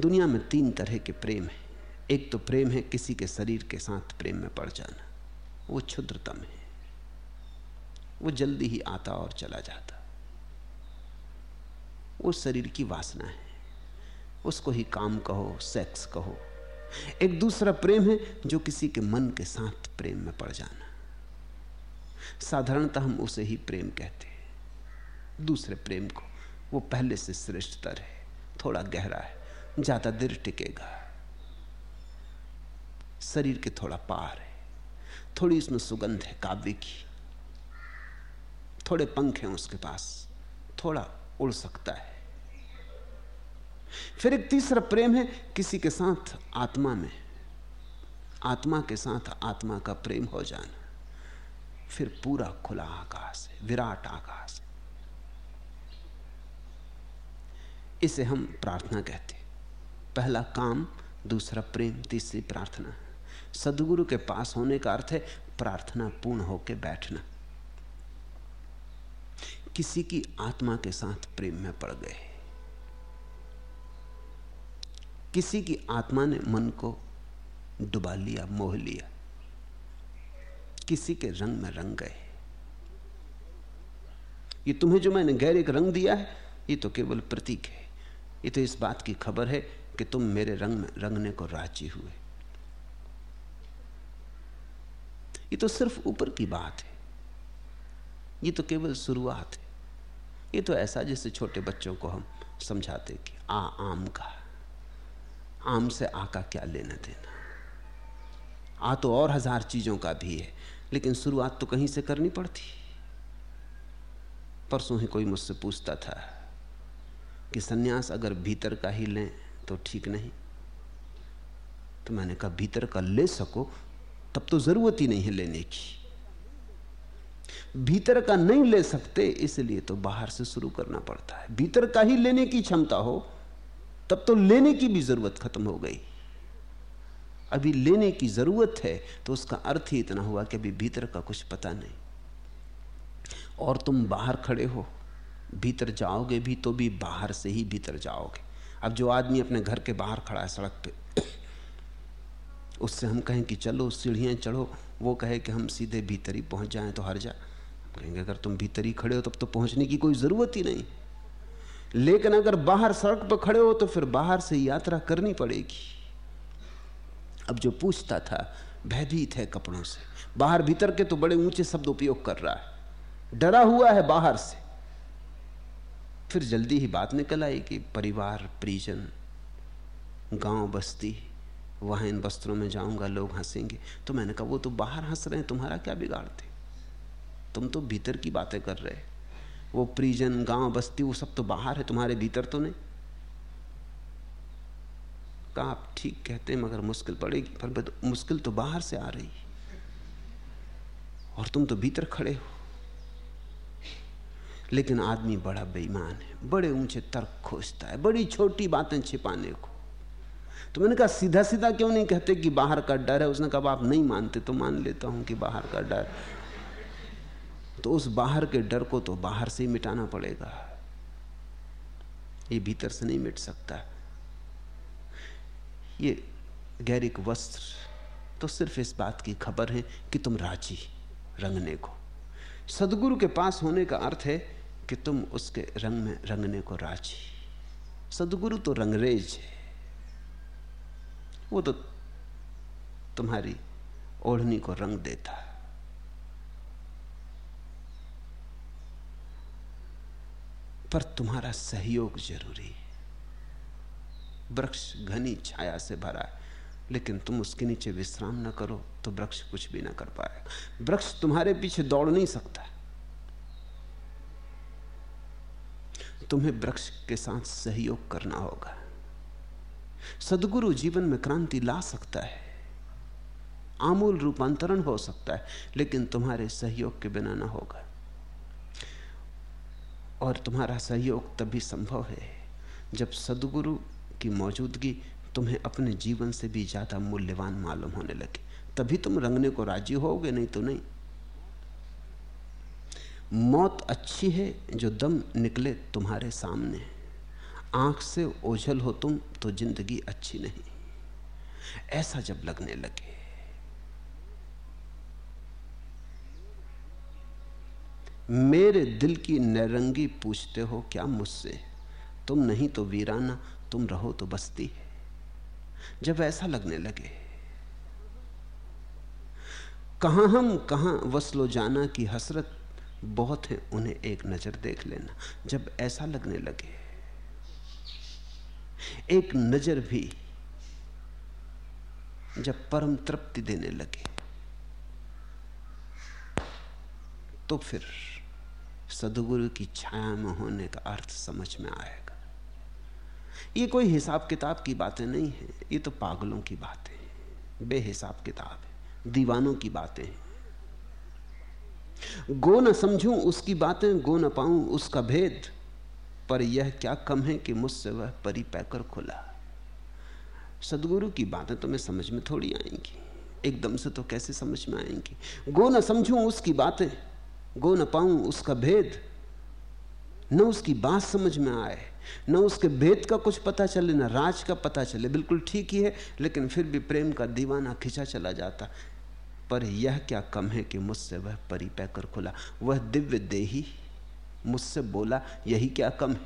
दुनिया में तीन तरह के प्रेम है। एक तो प्रेम है किसी के शरीर के साथ प्रेम में पड़ जाना। वो क्षुद्रतम है। वो जल्दी ही आता और चला जाता। वो शरीर की वासना है। उसको ही काम कहो सेक्स कहो। एक दूसरा प्रेम है जो किसी के मन के साथ प्रेम में पड़ जाना। साधारणतः हम उसे ही प्रेम कहते हैं। दूसरे प्रेम को, वो पहले से श्रेष्ठतर है थोड़ा गहरा है, ज़्यादा देर टिकेगा। शरीर के थोड़ा पार है, थोड़ी इसमें सुगंध है, काव्य की। थोड़े पंख हैं उसके पास, थोड़ा उड़ सकता है। फिर एक तीसरा प्रेम है, किसी के साथ आत्मा में। आत्मा के साथ आत्मा का प्रेम हो जाना। फिर पूरा खुला आकाश है, विराट आकाश है। इसे हम प्रार्थना कहते पहला काम, दूसरा प्रेम, तीसरी प्रार्थना। सदगुरु के पास होने का अर्थ है, प्रार्थना पूर्ण होकर बैठना। किसी की आत्मा के साथ प्रेम में पड़ गए। किसी की आत्मा ने मन को डुबा लिया, मोह लिया। किसी के रंग में रंग गए। ये तुम्हें जो मैंने गैर एक रंग दिया है, ये तो केवल प्रतीक है। ये तो इस बात की खबर है कि तुम मेरे रंग में, रंगने को राज़ी हुए। ये तो सिर्फ़ ऊपर की बात है। ये तो केवल शुरुआत है। ये तो ऐसा जैसे छोटे बच्चों को हम समझाते कि आ आम का। आम से आ का क्या लेना देना? आ तो और हज़ार चीज़ों का भी है, लेकिन शुरुआत तो कहीं से करनी पड़ती। परसों ही कोई मुझसे पूछता था कि सन्यास अगर भीतर का ही लें तो ठीक नहीं। तो मैंने कहा, भीतर का ले सको, तब तो ज़रूरत ही नहीं है लेने की। भीतर का नहीं ले सकते, इसलिए तो बाहर से शुरू करना पड़ता है। भीतर का ही लेने की क्षमता हो तब तो लेने की भी ज़रूरत खत्म हो गई। अभी लेने की ज़रूरत है तो उसका अर्थ ही इतना हुआ कि अभी भीतर का कुछ पता नहीं। और तुम बाहर खड़े हो, भीतर जाओगे भी तो भी बाहर से ही भीतर जाओगे। अब जो आदमी अपने घर के बाहर खड़ा है सड़क पे, उससे हम कहें कि चलो, सीढ़ियाँ चढ़ो। वो कहे कि हम सीधे भीतर ही पहुँच जाएँ तो हर जा। कहेंगे, अगर तुम भीतर ही खड़े हो, तब तो पहुँचने की कोई ज़रूरत ही नहीं। लेकिन अगर बाहर सड़क पर खड़े हो तो फिर बाहर से यात्रा करनी पड़ेगी। अब जो पूछता था, भयभीत है कपड़ों से, बाहर भीतर के तो बड़े ऊँचे शब्द उपयोग कर रहा है। डरा हुआ है बाहर से। फिर जल्दी ही बात निकल आई कि परिवार, परिजन, गाँव बस्ती, वहाँ इन वस्त्रों में जाऊँगा, लोग हंसेंगे। तो मैंने कहा, वो तो बाहर हंस रहे हैं, तुम्हारा क्या बिगाड़ते तुम तो भीतर की बातें कर रहे वो परिजन, गाँव, बस्ती, वो सब तो बाहर है, तुम्हारे भीतर तो नहीं? कहा, आप ठीक कहते हैं, मगर मुश्किल पड़ेगी। पर मुश्किल तो बाहर से आ रही और तुम तो भीतर खड़े हो। लेकिन आदमी बड़ा बेईमान है, बड़े ऊँचे तर्क खोजता है, बड़ी छोटी बातें छिपाने को। तो मैंने कहा सीधा सीधा क्यों नहीं कहते कि बाहर का डर है? उसने कहा, आप नहीं मानते तो मान लेता हूँ कि बाहर का डर तो उस बाहर के डर को तो बाहर से ही मिटाना पड़ेगा। ये भीतर से नहीं मिट सकता। ये गैरिक वस्त्र तो सिर्फ़ इस बात की खबर है कि तुम राज़ी रंगने को। सदगुरु के पास होने का अर्थ है कि तुम उसके रंग में रंगने को राज़ी। सदगुरु तो रंगरेज है। वो तो तुम्हारी ओढ़नी को रंग देता। है पर तुम्हारा सहयोग ज़रूरी है। वृक्ष घनी छाया से भरा है, लेकिन तुम उसके नीचे विश्राम न करो तो वृक्ष कुछ भी ना कर पाएगा। वृक्ष तुम्हारे पीछे दौड़ नहीं सकता। तुम्हें वृक्ष के साथ सहयोग करना होगा। सदगुरु जीवन में क्रांति ला सकता है। आमूल रूपांतरण हो सकता है, लेकिन तुम्हारे सहयोग के बिना ना होगा। और तुम्हारा सहयोग तभी संभव है। जब सदगुरु की मौजूदगी तुम्हें अपने जीवन से भी ज़्यादा मूल्यवान मालूम होने लगे, तभी तुम रंगने को राज़ी होगे, नहीं तो नहीं। मौत अच्छी है जो दम निकले तुम्हारे सामने। आँख से ओझल हो तुम तो ज़िंदगी अच्छी नहीं। ऐसा जब लगने लगे मेरे दिल की नरंगी पूछते हो, क्या मुझसे? तुम नहीं तो वीराना, तुम रहो तो बस्ती है। जब ऐसा लगने लगे, कहाँ हम, कहाँ वसलो जाना की हसरत, बहुत है उन्हें एक नज़र देख लेना। जब ऐसा लगने लगे, एक नज़र भी जब परम तृप्ति देने लगे तो फिर सदगुरु की छाया में होने का अर्थ समझ में आएगा। ये कोई हिसाब किताब की बातें नहीं है, ये तो पागलों की बातें हैं, बेहिसाब किताब है, दीवानों की बातें हैं। गो न समझूं उसकी बातें, गो न पाऊँ उसका भेद, पर यह क्या कम है कि मुझसे वह परी पैकर खुला। सदगुरु की बातें तो मैं समझ में थोड़ी आएँगी, एकदम से तो कैसे समझ में आएँगी? गो न समझूं उसकी बातें गो न पाऊँ उसका भेद। न उसकी बात समझ में आए, न उसके भेद का कुछ पता चले, न राज का पता चले। बिल्कुल ठीक ही है, लेकिन फिर भी प्रेम का दीवाना खिंचा चला जाता। पर यह क्या कम है कि मुझसे वह परी पैकर खुला। वह दिव्य देही मुझसे बोला, यही क्या कम है?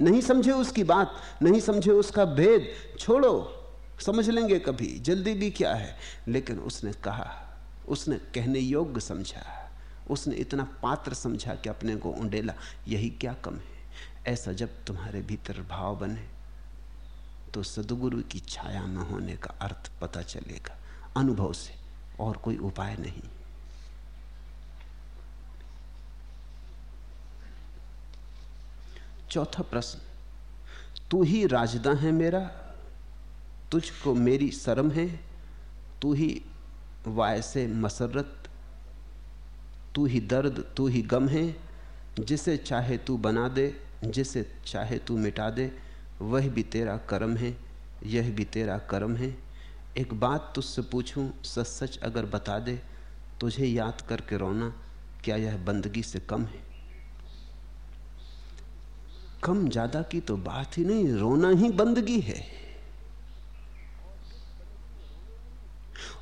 नहीं समझे उसकी बात, नहीं समझे उसका भेद। छोड़ो, समझ लेंगे कभी, जल्दी भी क्या है। लेकिन उसने कहा, उसने कहने योग्य समझा। उसने इतना पात्र समझा कि अपने को उंडेला यही क्या कम है? ऐसा जब तुम्हारे भीतर भाव बने तो सदगुरु की छाया में होने का अर्थ पता चलेगा। अनुभव से और कोई उपाय नहीं। चौथा प्रश्न, तू ही राजदा है मेरा? तुझको मेरी शर्म है? तू ही वाय से मसरत तू ही दर्द, तू ही गम है। जिसे चाहे तू बना दे, जिसे चाहे तू मिटा दे, वह भी तेरा कर्म है, यह भी तेरा कर्म है। एक बात तुझसे पूछूँ, सच सच अगर बता दे, तुझे याद करके रोना, क्या यह बंदगी से कम है? कम ज़्यादा की तो बात ही नहीं, रोना ही बंदगी है।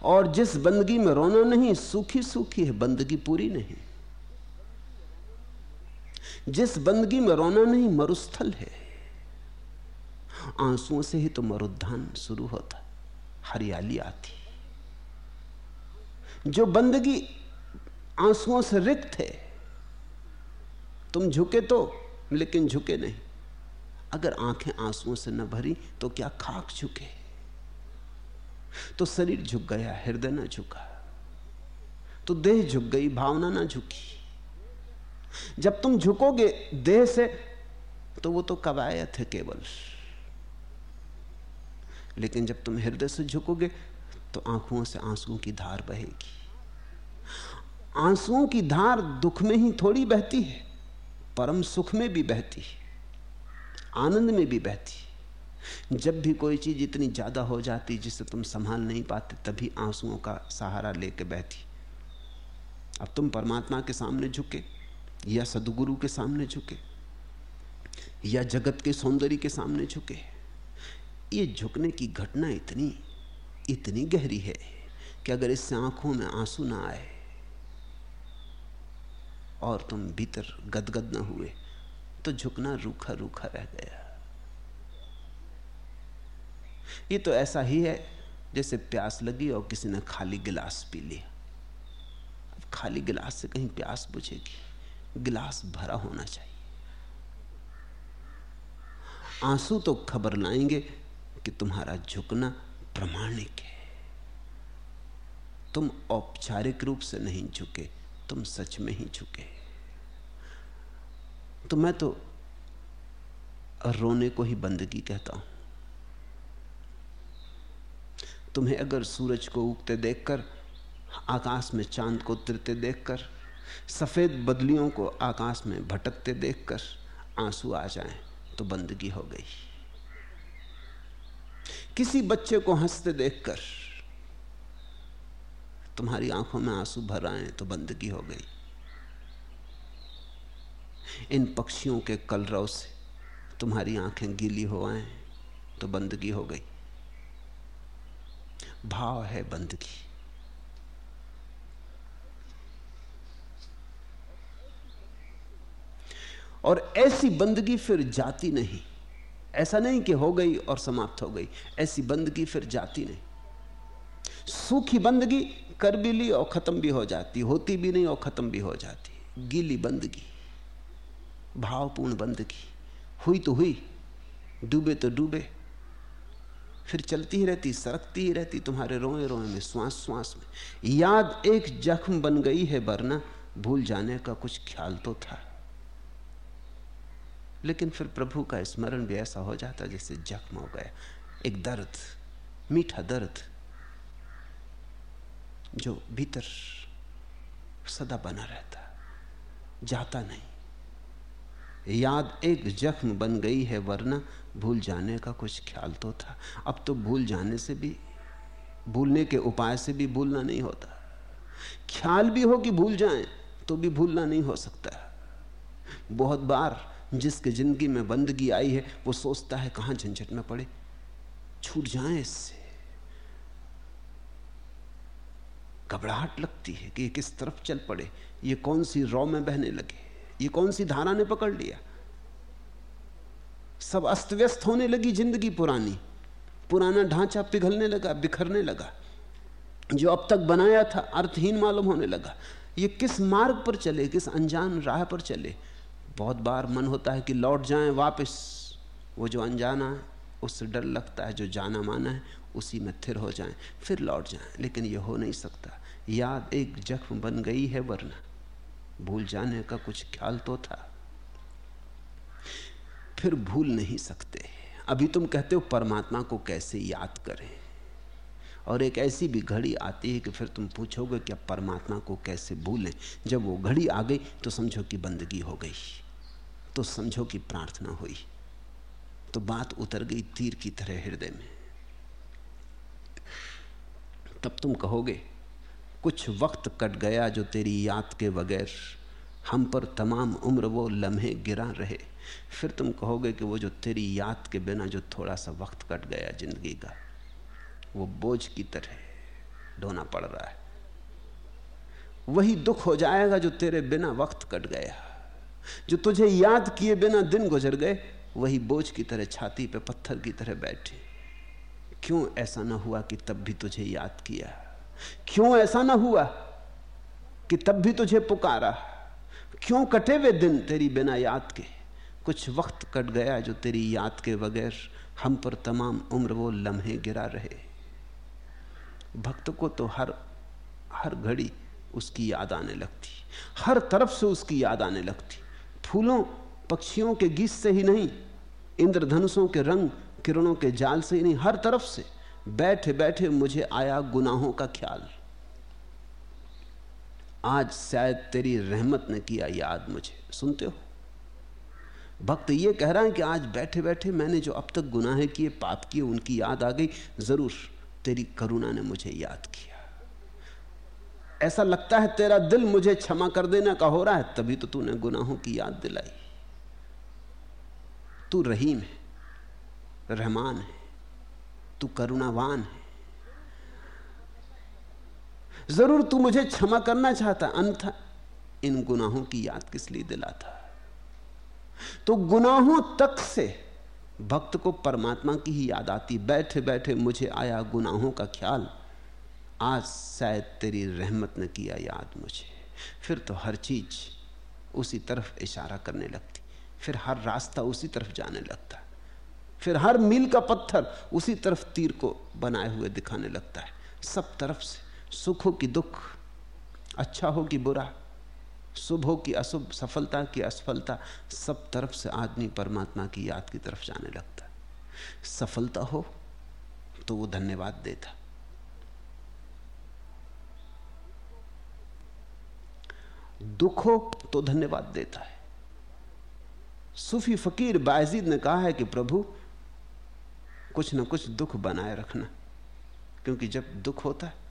और जिस बंदगी में रोना नहीं, सूखी सूखी है, बंदगी पूरी नहीं। जिस बंदगी में रोना नहीं, मरुस्थल है। आंसुओं से ही तो मरुद्धान शुरू होता हरियाली आती जो बंदगी आंसुओं से रिक्त है, तुम झुके तो लेकिन झुके नहीं। अगर आँखें आंसुओं से न भरी तो क्या खाक झुके? तो शरीर झुक गया, हृदय ना झुका। तो देह झुक गई, भावना ना झुकी। जब तुम झुकोगे देह से तो वो तो कवायत है केवल। लेकिन जब तुम हृदय से झुकोगे तो आँखों से आंसुओं की धार बहेगी। आंसुओं की धार दुख में ही थोड़ी बहती है, परम सुख में भी बहती है, आनंद में भी बहती जब भी कोई चीज़ इतनी ज़्यादा हो जाती जिसे तुम संभाल नहीं पाते, तभी आंसुओं का सहारा लेके बैठी। अब तुम परमात्मा के सामने झुके, या सदगुरु के सामने झुके, या जगत के सौंदर्य के सामने झुके। ये झुकने की घटना इतनी इतनी गहरी है कि अगर इससे आँखों में आँसू ना आए और तुम भीतर गदगद न हुए तो झुकना रूखा रूखा रह गया। ये तो ऐसा ही है जैसे प्यास लगी और किसी ने खाली गिलास पी लिया अब खाली गिलास से कहीं प्यास बुझेगी, गिलास भरा होना चाहिए। आँसू तो खबर लाएँगे कि तुम्हारा झुकना प्रमाणिक है। तुम औपचारिक रूप से नहीं झुके, तुम सच में ही झुके। तो मैं तो रोने को ही बंदगी कहता हूँ। तुम्हें अगर सूरज को उगते देखकर, आकाश में चाँद को तिरते देखकर, सफ़ेद बदलियों को आकाश में भटकते देखकर आँसू आ जाएँ तो बंदगी हो गई। किसी बच्चे को हँसते देखकर तुम्हारी आँखों में आँसू भर आए तो बंदगी हो गई। इन पक्षियों के कलरव से तुम्हारी आँखें गीली हो आए तो बंदगी हो गई। भाव है बंदगी और ऐसी बंदगी फिर जाती नहीं। ऐसा नहीं कि हो गई और समाप्त हो गई। ऐसी बंदगी फिर जाती नहीं। सूखी बंदगी कर भी ली और खत्म भी हो जाती। होती भी नहीं और खत्म भी हो जाती। गीली बंदगी। भावपूर्ण बंदगी। हुई तो हुई, डूबे तो डूबे। फिर चलती ही रहती, सरकती ही रहती, तुम्हारे रोए रोए में, श्वास श्वास में। याद एक जख्म बन गई है, वरना भूल जाने का कुछ ख्याल तो था। लेकिन फिर प्रभु का स्मरण भी ऐसा हो जाता जैसे जख्म हो गया। एक दर्द, मीठा दर्द, जो भीतर सदा बना रहता, जाता नहीं। याद एक जख्म बन गई है, वरना भूल जाने का कुछ ख्याल तो था। अब तो भूल जाने से भी, भूलने के उपाय से भी भूलना नहीं होता। ख्याल भी हो कि भूल जाएँ तो भी भूलना नहीं हो सकता। बहुत बार जिसके ज़िंदगी में बंदगी आई है, वो सोचता है, कहाँ झंझट में पड़े? छूट जाए इससे। घबराहट लगती है कि किस तरफ़ चल पड़े? ये कौन सी रौ में बहने लगे? ये कौन सी धारा ने पकड़ लिया? सब अस्त व्यस्त होने लगी ज़िंदगी पुरानी। पुराना ढांचा पिघलने लगा, बिखरने लगा। जो अब तक बनाया था, अर्थहीन मालूम होने लगा। ये किस मार्ग पर चले, किस अनजान राह पर चले? बहुत बार मन होता है कि लौट जाएँ वापस। वो जो अनजाना है उससे डर लगता है, जो जाना माना है, उसी में थिर हो जाएँ, फिर लौट जाएँ। लेकिन ये हो नहीं सकता। याद एक जख्म बन गई है वरना। भूल जाने का कुछ ख्याल तो था। फिर भूल नहीं सकते। अभी तुम कहते हो परमात्मा को कैसे याद करें? और एक ऐसी भी घड़ी आती है कि फिर तुम पूछोगे कि अब परमात्मा को कैसे भूलें? जब वो घड़ी आ गई तो समझो कि बंदगी हो गई तो समझो कि प्रार्थना हुई। तो बात उतर गई तीर की तरह हृदय में। तब तुम कहोगे, कुछ वक्त कट गया जो तेरी याद के बगैर, हम पर तमाम उम्र वो लम्हे गिरा रहे। फिर तुम कहोगे कि वो जो तेरी याद के बिना जो थोड़ा सा वक्त कट गया ज़िंदगी का, वो बोझ की तरह ढोना पड़ रहा है। वही दुख हो जाएगा जो तेरे बिना वक्त कट गया, जो तुझे याद किए बिना दिन गुजर गए, वही बोझ की तरह छाती पे पत्थर की तरह बैठे। क्यों ऐसा ना हुआ कि तब भी तुझे याद किया? क्यों ऐसा ना हुआ कि तब भी तुझे पुकारा? क्यों कटे हुए दिन तेरी बिना याद के? कुछ वक्त कट गया जो तेरी याद के बगैर हम पर तमाम उम्र वो लम्हे गिरा रहे। भक्त को तो हर हर घड़ी उसकी याद आने लगती, हर तरफ़ से उसकी याद आने लगती। फूलों, पक्षियों के गीत से ही नहीं, इंद्रधनुषों के रंग, किरणों के जाल से ही नहीं, हर तरफ़ से बैठे बैठे मुझे आया गुनाहों का ख्याल। आज शायद तेरी रहमत ने किया याद मुझे, सुनते हो? भक्त ये कह रहा है कि आज बैठे बैठे मैंने जो अब तक गुनाह किए, पाप किए, उनकी याद आ गई। ज़रूर तेरी करुणा ने मुझे याद किया। ऐसा लगता है तेरा दिल मुझे क्षमा कर देने का हो रहा है, तभी तो तूने गुनाहों की याद दिलाई। तू रहीम है, रहमान है, तू करुणावान है। ज़रूर तू मुझे क्षमा करना चाहता अन्यथा इन गुनाहों की याद किस लिए दिलाता तो गुनाहों तक से भक्त को परमात्मा की ही याद आती। बैठे बैठे मुझे आया गुनाहों का ख्याल। आज शायद तेरी रहमत ने किया याद मुझे। फिर तो हर चीज़ उसी तरफ़ इशारा करने लगती। फिर हर रास्ता उसी तरफ़ जाने लगता। फिर हर मील का पत्थर उसी तरफ़ तीर को बनाए हुए दिखाने लगता है। सब तरफ़ से सुख हो कि दुख अच्छा हो कि बुरा। शुभ हो कि अशुभ सफलता की असफलता सब तरफ़ से आदमी परमात्मा की याद की तरफ़ जाने लगता है। सफलता हो तो वो धन्यवाद देता। दुख हो तो धन्यवाद देता है। सूफी फकीर बायजीद ने कहा है कि प्रभु, कुछ ना कुछ दुख बनाए रखना, क्योंकि जब दुख होता है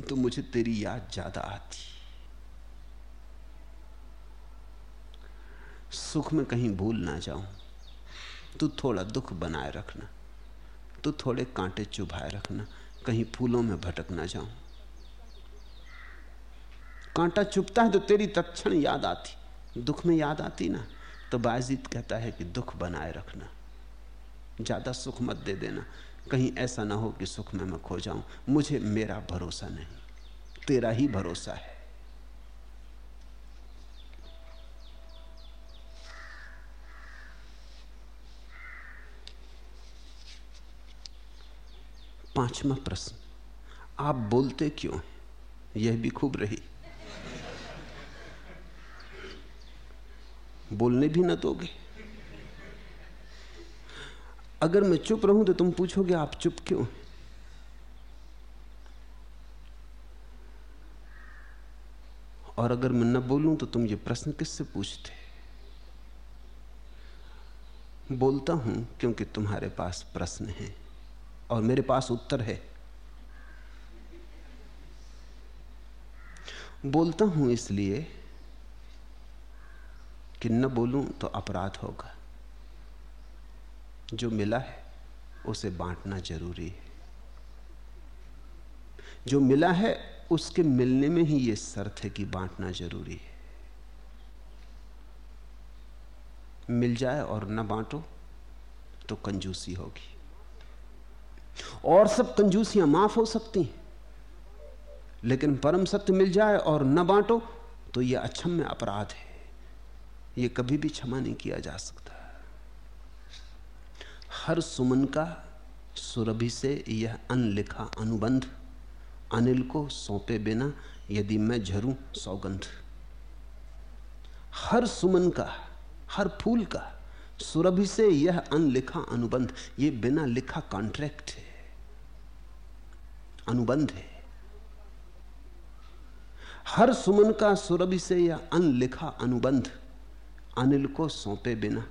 तो मुझे तेरी याद ज़्यादा आती। सुख में कहीं भूल ना जाऊँ। तू थोड़ा दुख बनाए रखना। तू थोड़े कांटे चुभाए रखना। कहीं फूलों में भटक ना जाऊँ। कांटा चुभता है तो तेरी तत्क्षण याद आती। दुख में याद आती ना तो बाजीत कहता है कि दुख बनाए रखना। ज़्यादा सुख मत दे देना। कहीं ऐसा ना हो कि सुख में मैं खो जाऊँ। मुझे मेरा भरोसा नहीं। तेरा ही भरोसा है। पांचवा प्रश्न, आप बोलते क्यों यह भी खूब रही। बोलने भी न दोगे। अगर मैं चुप रहूँ तो तुम पूछोगे, आप चुप क्यों? और अगर मैं न बोलूँ तो तुम ये प्रश्न किससे पूछते? बोलता हूँ क्योंकि तुम्हारे पास प्रश्न है और मेरे पास उत्तर है। बोलता हूँ इसलिए कि न बोलूँ तो अपराध होगा। जो मिला है, उसे बांटना ज़रूरी है। जो मिला है, उसके मिलने में ही यह शर्त है कि बांटना ज़रूरी है। मिल जाए और न बांटो तो कंजूसी होगी। और सब कंजूसियाँ माफ़ हो सकती हैं, लेकिन परम सत्य मिल जाए और न बांटो तो यह अक्षम्य अपराध है। यह कभी भी क्षमा नहीं किया जा सकता। हर सुमन का सुरभि से यह अनलिखा अनुबंध अनिल को सौंपे बिना यदि मैं झरूं सौगंध। हर सुमन का, हर फूल का सुरभि से यह अनलिखा अनुबंध, ये बिना लिखा कॉन्ट्रैक्ट है। अनुबंध है। हर सुमन का सुरभि से यह अनलिखा अनुबंध अनिल को सौंपे बिना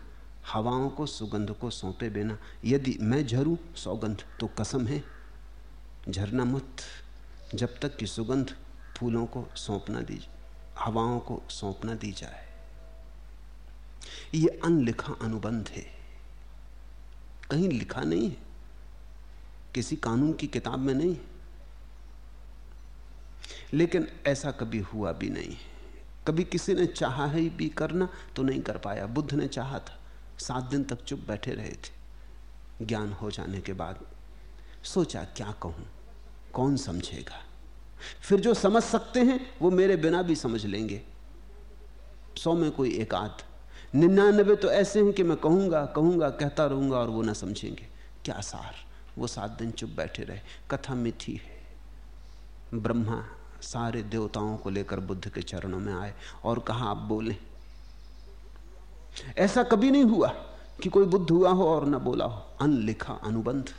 हवाओं को, सुगंध को सौंपे बिना। यदि मैं झरूं, सौगंध तो कसम है। झरना मत, जब तक कि सुगंध फूलों को सौंपना दी, हवाओं को सौंपना दी जाए। ये अनलिखा अनुबंध है। कहीं लिखा नहीं है। किसी कानून की किताब में नहीं। लेकिन ऐसा कभी हुआ भी नहीं। कभी किसी ने चाहा है भी करना तो नहीं कर पाया। बुद्ध ने चाहा था। सात दिन तक चुप बैठे रहे थे। ज्ञान हो जाने के बाद सोचा, क्या कहूँ? कौन समझेगा? फिर जो समझ सकते हैं, वो मेरे बिना भी समझ लेंगे। सौ में कोई एक आध। निन्यानबे तो ऐसे हैं कि मैं कहूँगा कहूँगा, कहता रहूँगा और वो ना समझेंगे। क्या सार? वो सात दिन चुप बैठे रहे। कथा मिथी है। ब्रह्मा सारे देवताओं को लेकर बुद्ध के चरणों में आए और कहा, आप बोले। ऐसा कभी नहीं हुआ कि कोई बुद्ध हुआ हो और ना बोला हो। अनलिखा, अनुबंध।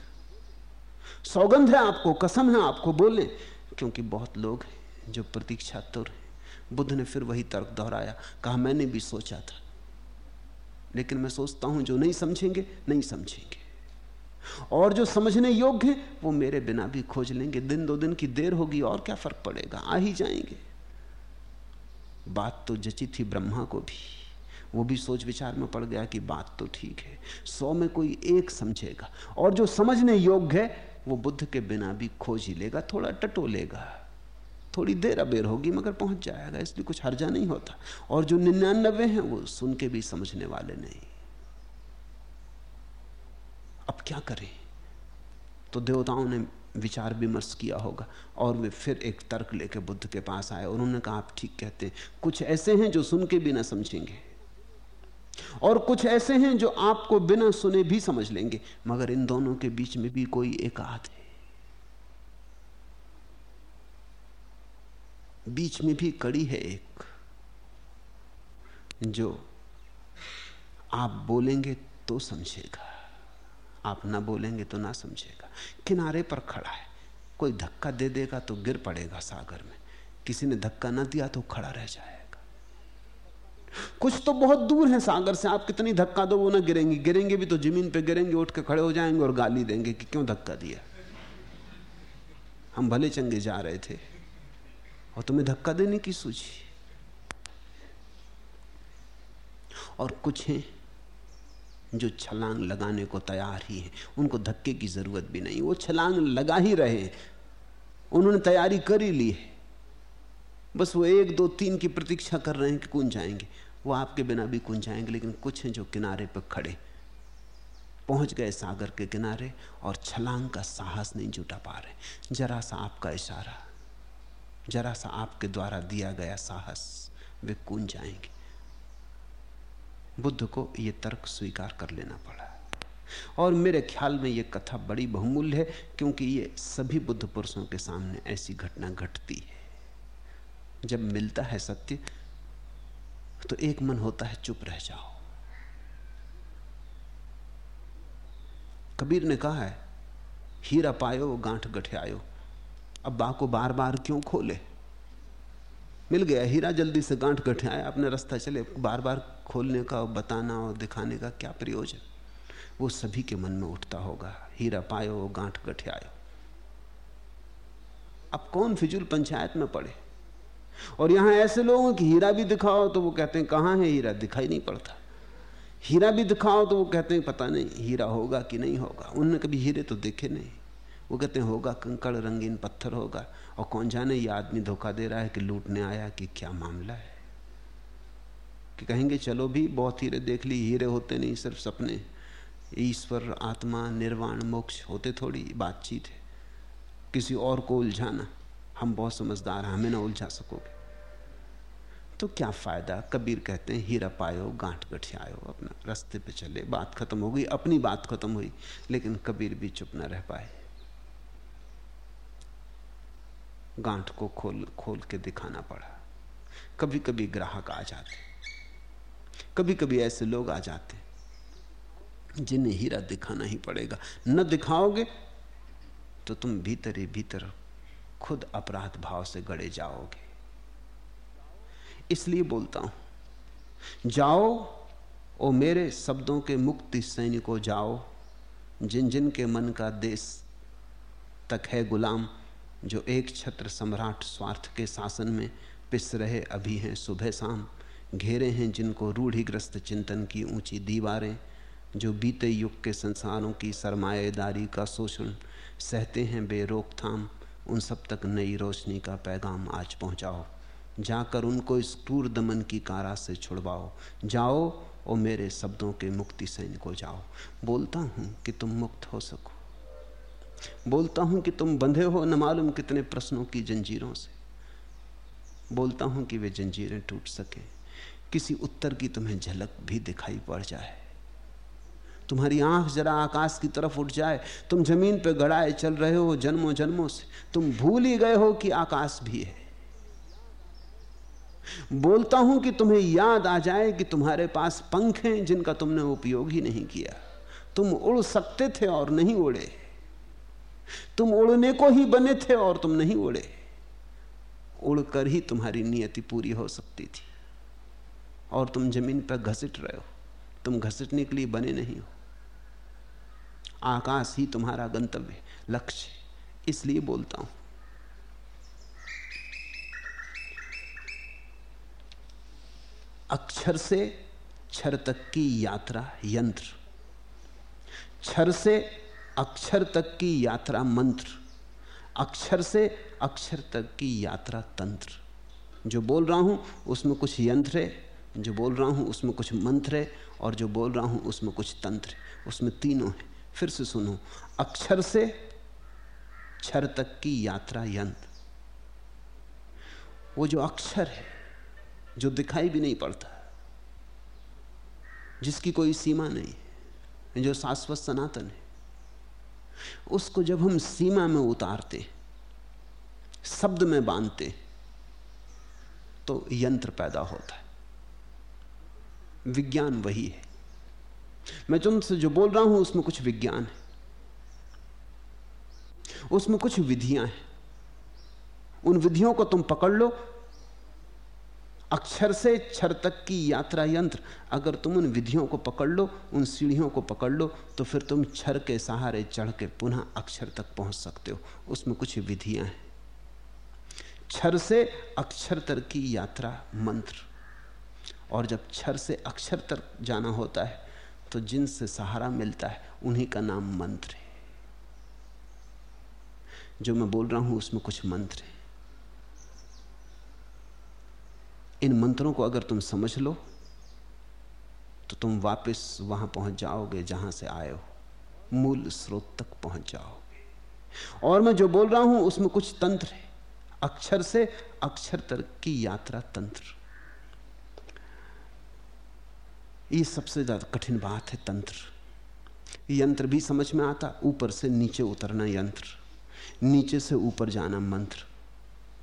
सौगंध है आपको, कसम है आपको बोले क्योंकि बहुत लोग हैं जो प्रतीक्षा तुर है। बुद्ध ने फिर वही तर्क दोहराया, कहा, मैंने भी सोचा था, लेकिन मैं सोचता हूँ जो नहीं समझेंगे नहीं समझेंगे। और जो समझने योग्य है, वो मेरे बिना भी खोज लेंगे। दिन दो दिन की देर होगी, और क्या फ़र्क पड़ेगा? आ ही जाएँगे। बात तो जची थी ब्रह्मा को भी। वो भी सोच विचार में पड़ गया कि बात तो ठीक है। सौ में कोई एक समझेगा। और जो समझने योग्य है, वो बुद्ध के बिना भी खोज ही लेगा, थोड़ा टटो लेगा। थोड़ी देर अबेर होगी, मगर पहुँच जाएगा, इसलिए कुछ हर्जा नहीं होता। और जो निन्यानबे हैं, वो सुन के भी समझने वाले नहीं। अब क्या करें? तो देवताओं ने विचार विमर्श किया होगा, और वे फिर एक तर्क लेके बुद्ध के पास आए, और उन्होंने कहा, आप ठीक कहते हैं। कुछ ऐसे हैं जो सुन के भी ना समझेंगे। और कुछ ऐसे हैं जो आपको बिना सुने भी समझ लेंगे, मगर इन दोनों के बीच में भी कोई एक आध है। बीच में भी कड़ी है एक, जो आप बोलेंगे तो समझेगा, आप ना बोलेंगे तो ना समझेगा। किनारे पर खड़ा है, कोई धक्का दे देगा तो गिर पड़ेगा सागर में, किसी ने धक्का ना दिया तो खड़ा रह जाएगा कुछ तो बहुत दूर है सागर से। आप कितनी धक्का दो वो ना गिरेंगे। गिरेंगे भी तो ज़मीन पे गिरेंगे, उठ के खड़े हो जाएँगे और गाली देंगे कि क्यों धक्का दिया? हम भले चंगे जा रहे थे। और तुम्हें धक्का देने की सूझी? और कुछ हैं जो छलांग लगाने को तैयार ही हैं। उनको धक्के की ज़रूरत भी नहीं। वो छलांग लगा ही रहे उन्होंने तैयारी कर ही ली है। बस वो एक, दो, तीन की प्रतीक्षा कर रहे हैं कि कौन जाएँगे। वो आपके बिना भी कुंज जाएँगे लेकिन कुछ हैं जो किनारे पर खड़े। पहुँच गए सागर के किनारे और छलांग का साहस नहीं जुटा पा रहे। जरा सा आपका इशारा, जरा सा आपके द्वारा दिया गया साहस, वे कून जाएँगे बुद्ध को यह तर्क स्वीकार कर लेना पड़ा। और मेरे ख्याल में यह कथा बड़ी बहुमूल्य है, क्योंकि ये सभी बुद्ध पुरुषों के सामने ऐसी घटना घटती है। जब मिलता है सत्य तो एक मन होता है चुप रह जाओ। कबीर ने कहा है, हीरा पायो, गांठ गठे आयो अब्बा को बार बार क्यों खोले? मिल गया, हीरा जल्दी से गांठ गठे आया अपने रास्ता चले। बार बार खोलने का और बताना और दिखाने का क्या प्रयोजन? वो सभी के मन में उठता होगा, हीरा पायो, गांठ गठे आयो अब कौन फिजूल पंचायत में पड़े? और यहाँ ऐसे लोगों की हीरा भी दिखाओ तो वो कहते हैं, कहाँ है हीरा? दिखाई नहीं पड़ता। हीरा भी दिखाओ तो वो कहते हैं, पता नहीं, हीरा होगा कि नहीं होगा? उनने कभी हीरे तो देखे नहीं। वो कहते हैं, होगा, कंकड़ रंगीन पत्थर होगा और कौन जाने, ये आदमी धोखा दे रहा है कि लूटने आया कि क्या मामला है? कि कहेंगे, चलो भी, बहुत हीरे देख ली, हीरे होते नहीं, सिर्फ़ सपने। ईश्वर, आत्मा, निर्वाण, मोक्ष, होते थोड़ी, बातचीत है। किसी और को उलझाना, हम बहुत समझदार हैं, हमें ना उलझा सकोगे। तो क्या फ़ायदा? कबीर कहते हैं, हीरा पायो, गांठ गठियायो, अपना रास्ते पे चले, बात खत्म हो गई, अपनी बात खत्म हुई। लेकिन कबीर भी चुप ना रह पाए। गांठ को खोल खोल के दिखाना पड़ा। कभी कभी ग्राहक आ जाते। कभी कभी ऐसे लोग आ जाते, जिन्हें हीरा दिखाना ही पड़ेगा। न दिखाओगे तो तुम भीतर ही भीतर खुद अपराध भाव से गड़े जाओगे। इसलिए बोलता हूँ, जाओ ओ मेरे शब्दों के मुक्ति सैनिकों जाओ जिन जिन के मन का देश तक है गुलाम, जो एक छत्र सम्राट स्वार्थ के शासन में पिस रहे अभी हैं सुबह शाम, घेरे हैं जिनको रूढ़िग्रस्त चिंतन की ऊँची दीवारें, जो बीते युग के संसारों की सरमाएदारी का शोषण, सहते हैं बेरोकथाम, उन सब तक नई रोशनी का पैगाम आज पहुंचाओ। जाकर उनको इस क्रूर दमन की कारा से छुड़वाओ। जाओ और मेरे शब्दों के मुक्ति सैन को जाओ। बोलता हूँ कि तुम मुक्त हो सको। बोलता हूँ कि तुम बंधे हो न मालूम कितने प्रश्नों की जंजीरों से। बोलता हूँ कि वे जंजीरें टूट सके। किसी उत्तर की तुम्हें झलक भी दिखाई पड़ जाए। तुम्हारी आँख जरा आकाश की तरफ़ उठ जाए। तुम ज़मीन पर गड़ाए चल रहे हो जन्मों जन्मों से। तुम भूल ही गए हो कि आकाश भी है। बोलता हूँ कि तुम्हें याद आ जाए कि तुम्हारे पास पंख हैं जिनका तुमने उपयोग ही नहीं किया। तुम उड़ सकते थे और नहीं उड़े। तुम उड़ने को ही बने थे और तुम नहीं उड़े। उड़कर ही तुम्हारी नियति पूरी हो सकती थी। और तुम ज़मीन पर घसीट रहे हो। तुम घसीटने के लिए बने नहीं हो। आकाश ही तुम्हारा गंतव्य, लक्ष्य। इसलिए बोलता हूँ। अक्षर से क्षर तक की यात्रा यंत्र। क्षर से अक्षर तक की यात्रा मंत्र। अक्षर से अक्षर तक की यात्रा तंत्र। जो बोल रहा हूँ, उसमें कुछ यंत्र है। जो बोल रहा हूँ, उसमें कुछ मंत्र है। और जो बोल रहा हूँ, उसमें कुछ तंत्र है। उसमें तीनों है। फिर से सुनो। अक्षर से क्षर तक की यात्रा यंत्र। वो जो अक्षर है जो दिखाई भी नहीं पड़ता, जिसकी कोई सीमा नहीं जो शाश्वत सनातन है, उसको जब हम सीमा में उतारते, शब्द में बांधते तो यंत्र पैदा होता है। विज्ञान वही है। मैं तुमसे जो बोल रहा हूँ, उसमें कुछ विज्ञान है, उसमें कुछ विधियाँ हैं। उन विधियों को तुम पकड़ लो अक्षर से क्षर तक की यात्रा यंत्र। अगर तुम उन विधियों को पकड़ लो, उन सीढ़ियों को पकड़ लो तो फिर तुम क्षर के सहारे चढ़ के पुनः अक्षर तक पहुँच सकते हो। उसमें कुछ विधियाँ हैं। क्षर से अक्षर तक की यात्रा मंत्र। और जब क्षर से अक्षर तक जाना होता है तो जिनसे सहारा मिलता है, उन्हीं का नाम मंत्र है। जो मैं बोल रहा हूँ, उसमें कुछ मंत्र है। इन मंत्रों को अगर तुम समझ लो तो तुम वापस वहाँ पहुँच जाओगे जहाँ से आए हो। मूल स्रोत तक पहुँच जाओगे। और मैं जो बोल रहा हूँ, उसमें कुछ तंत्र है। अक्षर से अक्षर तक की यात्रा तंत्र। ये सबसे ज़्यादा कठिन बात है तंत्र। यंत्र भी समझ में आता, ऊपर से नीचे उतरना यंत्र। नीचे से ऊपर जाना मंत्र।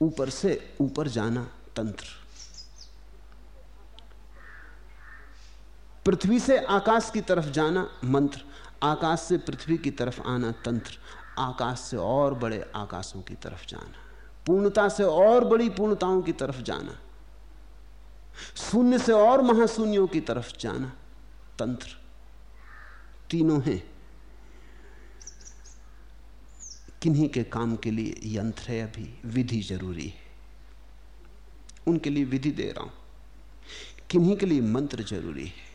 ऊपर से ऊपर जाना तंत्र। पृथ्वी से आकाश की तरफ़ जाना मंत्र, आकाश से पृथ्वी की तरफ़ आना तंत्र, आकाश से और बड़े आकाशों की तरफ़ जाना, पूर्णता से और बड़ी पूर्णताओं की तरफ़ जाना, शून्य से और महाशून्यों की तरफ़ जाना तंत्र। तीनों हैं। किन्हीं के काम के लिए यंत्र है अभी, विधि ज़रूरी है। उनके लिए विधि दे रहा हूँ। किन्हीं के लिए मंत्र ज़रूरी है।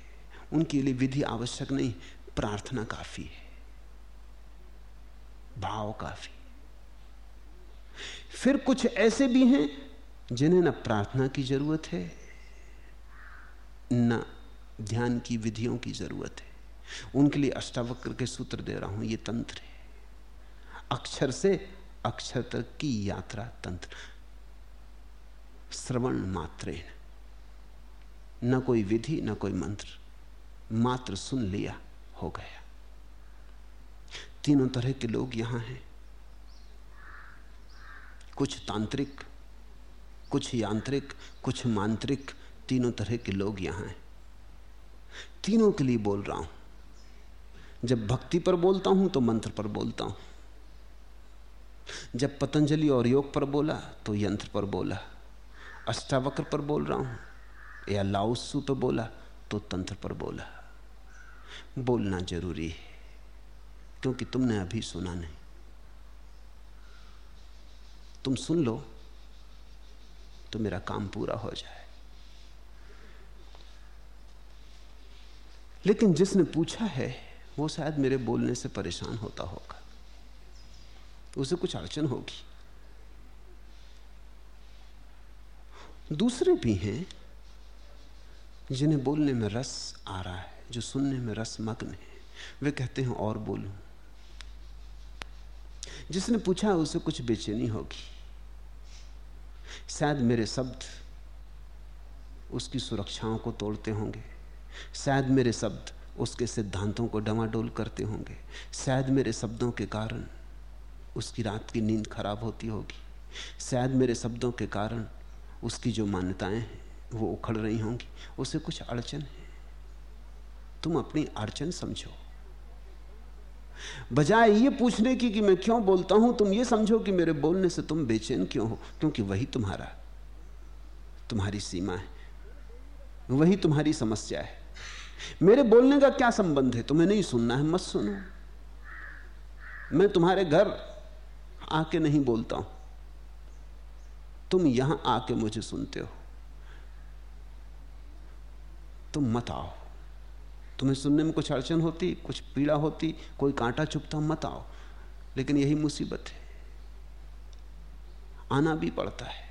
उनके लिए विधि आवश्यक नहीं, प्रार्थना काफ़ी है। भाव काफ़ी। फिर कुछ ऐसे भी हैं जिन्हें ना प्रार्थना की ज़रूरत है, न ध्यान की विधियों की ज़रूरत है। उनके लिए अष्टावक्र के सूत्र दे रहा हूँ, ये तंत्र है। अक्षर से अक्षर तक की यात्रा तंत्र। श्रवण मात्रे न कोई विधि, न कोई मंत्र। मात्र सुन लिया हो गया। तीनों तरह के लोग यहाँ हैं। कुछ तांत्रिक, कुछ यांत्रिक, कुछ मांत्रिक तीनों तरह के लोग यहाँ हैं। तीनों के लिए बोल रहा हूँ। जब भक्ति पर बोलता हूँ तो मंत्र पर बोलता हूँ। जब पतंजलि और योग पर बोला तो यंत्र पर बोला। अष्टावक्र पर बोल रहा हूँ या लाउसू पर बोला तो तंत्र पर बोला। बोलना ज़रूरी है, क्योंकि तुमने अभी सुना नहीं। तुम सुन लो तो मेरा काम पूरा हो जाए। लेकिन जिसने पूछा है, वो शायद मेरे बोलने से परेशान होता होगा। उसे कुछ अड़चन होगी। दूसरे भी हैं, जिन्हें बोलने में रस आ रहा है। जो सुनने में रस मग्न है। वे कहते हैं, और बोलूँ। जिसने पूछा, उसे कुछ बेचैनी होगी। शायद मेरे शब्द उसकी सुरक्षाओं को तोड़ते होंगे। शायद मेरे शब्द उसके सिद्धांतों को डमाडोल करते होंगे। शायद मेरे शब्दों के कारण उसकी रात की नींद खराब होती होगी। शायद मेरे शब्दों के कारण उसकी जो मान्यताएँ हैं, वो उखड़ रही होंगी। उसे कुछ अड़चन है। तुम अपनी अड़चन समझो। बजाय ये पूछने की कि मैं क्यों बोलता हूँ, तुम ये समझो कि मेरे बोलने से तुम बेचैन क्यों हो, क्योंकि वही तुम्हारा, तुम्हारी सीमा है, वही तुम्हारी समस्या है। मेरे बोलने का क्या संबंध है? तुम्हें नहीं सुनना है, मत सुनो। मैं तुम्हारे घर आके नहीं बोलता हूँ। तुम यहाँ आके मुझे सुनते हो। तुम मत आओ। तुम्हें सुनने में कुछ अड़चन होती, कुछ पीड़ा होती, कोई कांटा चुपता मत आओ। लेकिन यही मुसीबत है। आना भी पड़ता है।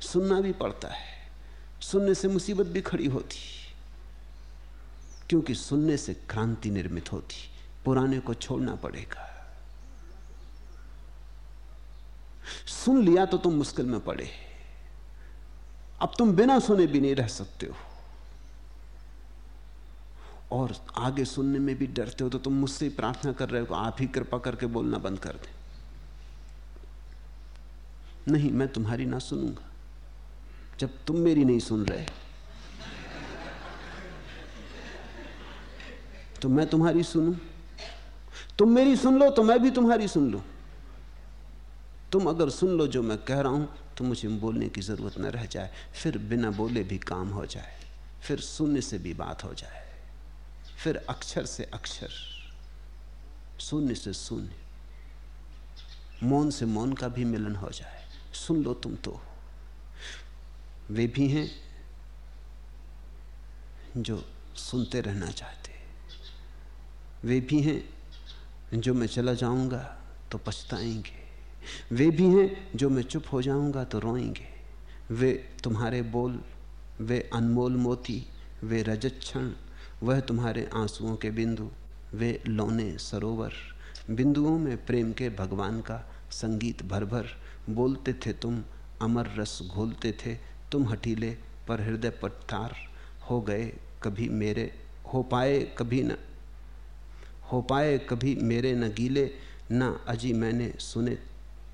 सुनना भी पड़ता है। सुनने से मुसीबत भी खड़ी होती। क्योंकि सुनने से क्रांति निर्मित होती। पुराने को छोड़ना पड़ेगा। सुन लिया तो तुम मुश्किल में पड़े। अब तुम बिना सुने भी नहीं रह सकते हो। और आगे सुनने में भी डरते हो तो तुम मुझसे ही प्रार्थना कर रहे हो आप ही कृपा करके बोलना बंद कर दे। नहीं, मैं तुम्हारी ना सुनूँगा। जब तुम मेरी नहीं सुन रहे तो मैं तुम्हारी सुनूं? तुम मेरी सुन लो तो मैं भी तुम्हारी सुन लू। तुम अगर सुन लो जो मैं कह रहा हूँ तो मुझे बोलने की ज़रूरत न रह जाए, फिर बिना बोले भी काम हो जाए, फिर सुनने से भी बात हो जाए। फिर अक्षर से अक्षर, शून्य से शून्य, मौन से मौन का भी मिलन हो जाए। सुन लो तुम तो। वे भी हैं जो सुनते रहना चाहते। वे भी हैं जो मैं चला जाऊँगा तो पछताएँगे। वे भी हैं जो मैं चुप हो जाऊँगा तो रोएँगे। वे तुम्हारे बोल, वे अनमोल मोती, वे रजत क्षण वह तुम्हारे आंसुओं के बिंदु, वे लौने सरोवर। बिंदुओं में प्रेम के भगवान का संगीत भर भर बोलते थे तुम, अमर रस घोलते थे। तुम हटीले पर हृदय पट्टार हो गए कभी मेरे, हो पाए कभी न, हो पाए कभी मेरे न गीले। न अजी मैंने सुने